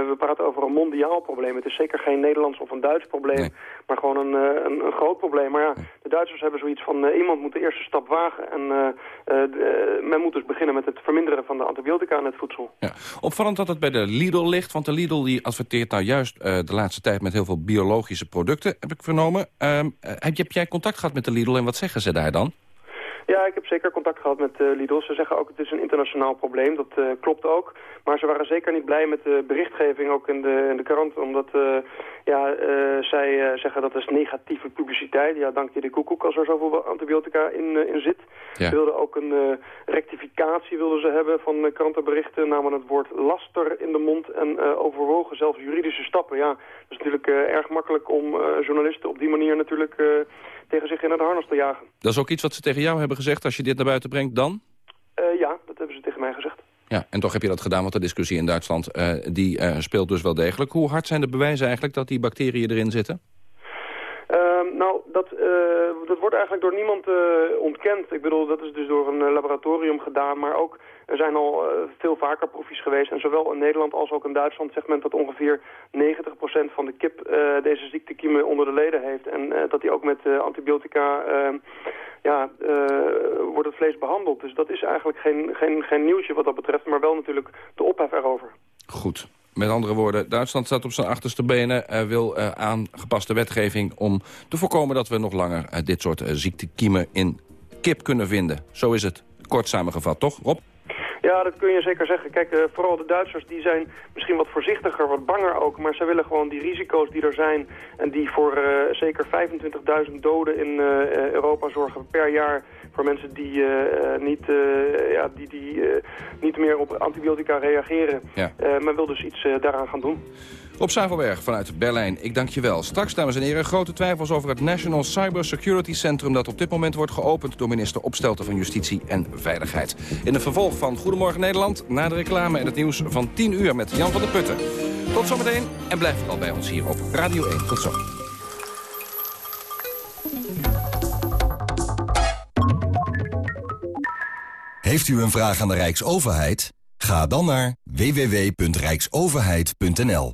we praten over een mondiaal probleem. Het is zeker geen Nederlands of een Duits probleem, maar gewoon een, een, een, groot probleem. Maar ja, de Duitsers hebben zoiets van, iemand moet de eerste stap wagen. En men moet dus beginnen met het verminderen van de antibiotica in het voedsel. Ja opvallend dat het bij de Lidl ligt. Want de Lidl die adverteert nou juist uh, de laatste tijd met heel veel biologische producten, heb ik vernomen. Uh, heb, heb jij contact gehad met de Lidl en wat zeggen ze daar dan? Ja, ik heb zeker contact gehad met uh, Lidl. Ze zeggen ook het is een internationaal probleem. Dat klopt ook. Maar ze waren zeker niet blij met de berichtgeving ook in de, in de krant. Omdat ja, zij zeggen dat is negatieve publiciteit. Ja, dank je de koekoek als er zoveel antibiotica in, in zit. Ze wilden ook een rectificatie wilden ze hebben van krantenberichten. Namen het woord laster in de mond en overwogen zelfs juridische stappen. Ja, dat is natuurlijk erg makkelijk om journalisten op die manier natuurlijk tegen zich in het harnas te jagen. Dat is ook iets wat ze tegen jou hebben gezegd als je dit naar buiten brengt dan? Uh, ja, dat hebben ze tegen mij gezegd. Ja, en toch heb je dat gedaan, want de discussie in Duitsland uh, die uh, speelt dus wel degelijk. Hoe hard zijn de bewijzen eigenlijk dat die bacteriën erin zitten? Ehm, nou, dat, dat wordt eigenlijk door niemand ontkend. Ik bedoel, dat is dus door een laboratorium gedaan, maar ook er zijn al uh, veel vaker proefjes geweest. En zowel in Nederland als ook in Duitsland zegt men dat ongeveer 90% van de kip uh, deze ziektekiemen onder de leden heeft. En uh, dat die ook met antibiotica ehm, ja, wordt het vlees behandeld. Dus dat is eigenlijk geen, geen, geen nieuwtje wat dat betreft, maar wel natuurlijk de ophef erover. Goed. Met andere woorden, Duitsland staat op zijn achterste benen... Uh, wil uh, aangepaste wetgeving om te voorkomen dat we nog langer... Dit soort ziektekiemen in kip kunnen vinden. Zo is het. Kort samengevat, toch, Rob? Ja, dat kun je zeker zeggen. Kijk, uh, vooral de Duitsers die zijn misschien wat voorzichtiger, wat banger ook. Maar ze willen gewoon die risico's die er zijn... en die voor uh, zeker 25.000 doden in uh, Europa zorgen per jaar... voor mensen die, niet, ja, die, die niet meer op antibiotica reageren. Ja. men wil dus iets daaraan gaan doen. Rob Zavelberg vanuit Berlijn, ik dank je wel. Straks, dames en heren, grote twijfels over het National Cyber Security Centrum... dat op dit moment wordt geopend door minister Opstelten van Justitie en Veiligheid. In het vervolg van Goedemorgen Nederland, na de reclame en het nieuws van 10 uur met Jan van der Putten. Tot zometeen en blijf vooral bij ons hier op Radio 1. Tot zo. Heeft u een vraag aan de Rijksoverheid? Ga dan naar www.rijksoverheid.nl.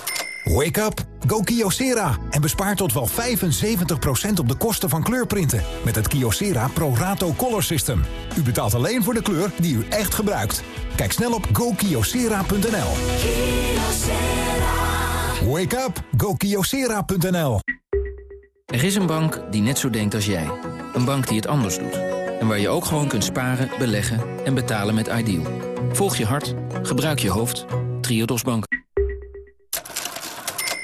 Wake up! Go Kyocera en bespaar tot wel 75% op de kosten van kleurprinten... met het Kyocera Pro Rato Color System. U betaalt alleen voor de kleur die u echt gebruikt. Kijk snel op gokyocera.nl. Wake up! GoKiosera.nl Er is een bank die net zo denkt als jij. Een bank die het anders doet. En waar je ook gewoon kunt sparen, beleggen en betalen met Ideal. Volg je hart, gebruik je hoofd. Triodos Bank.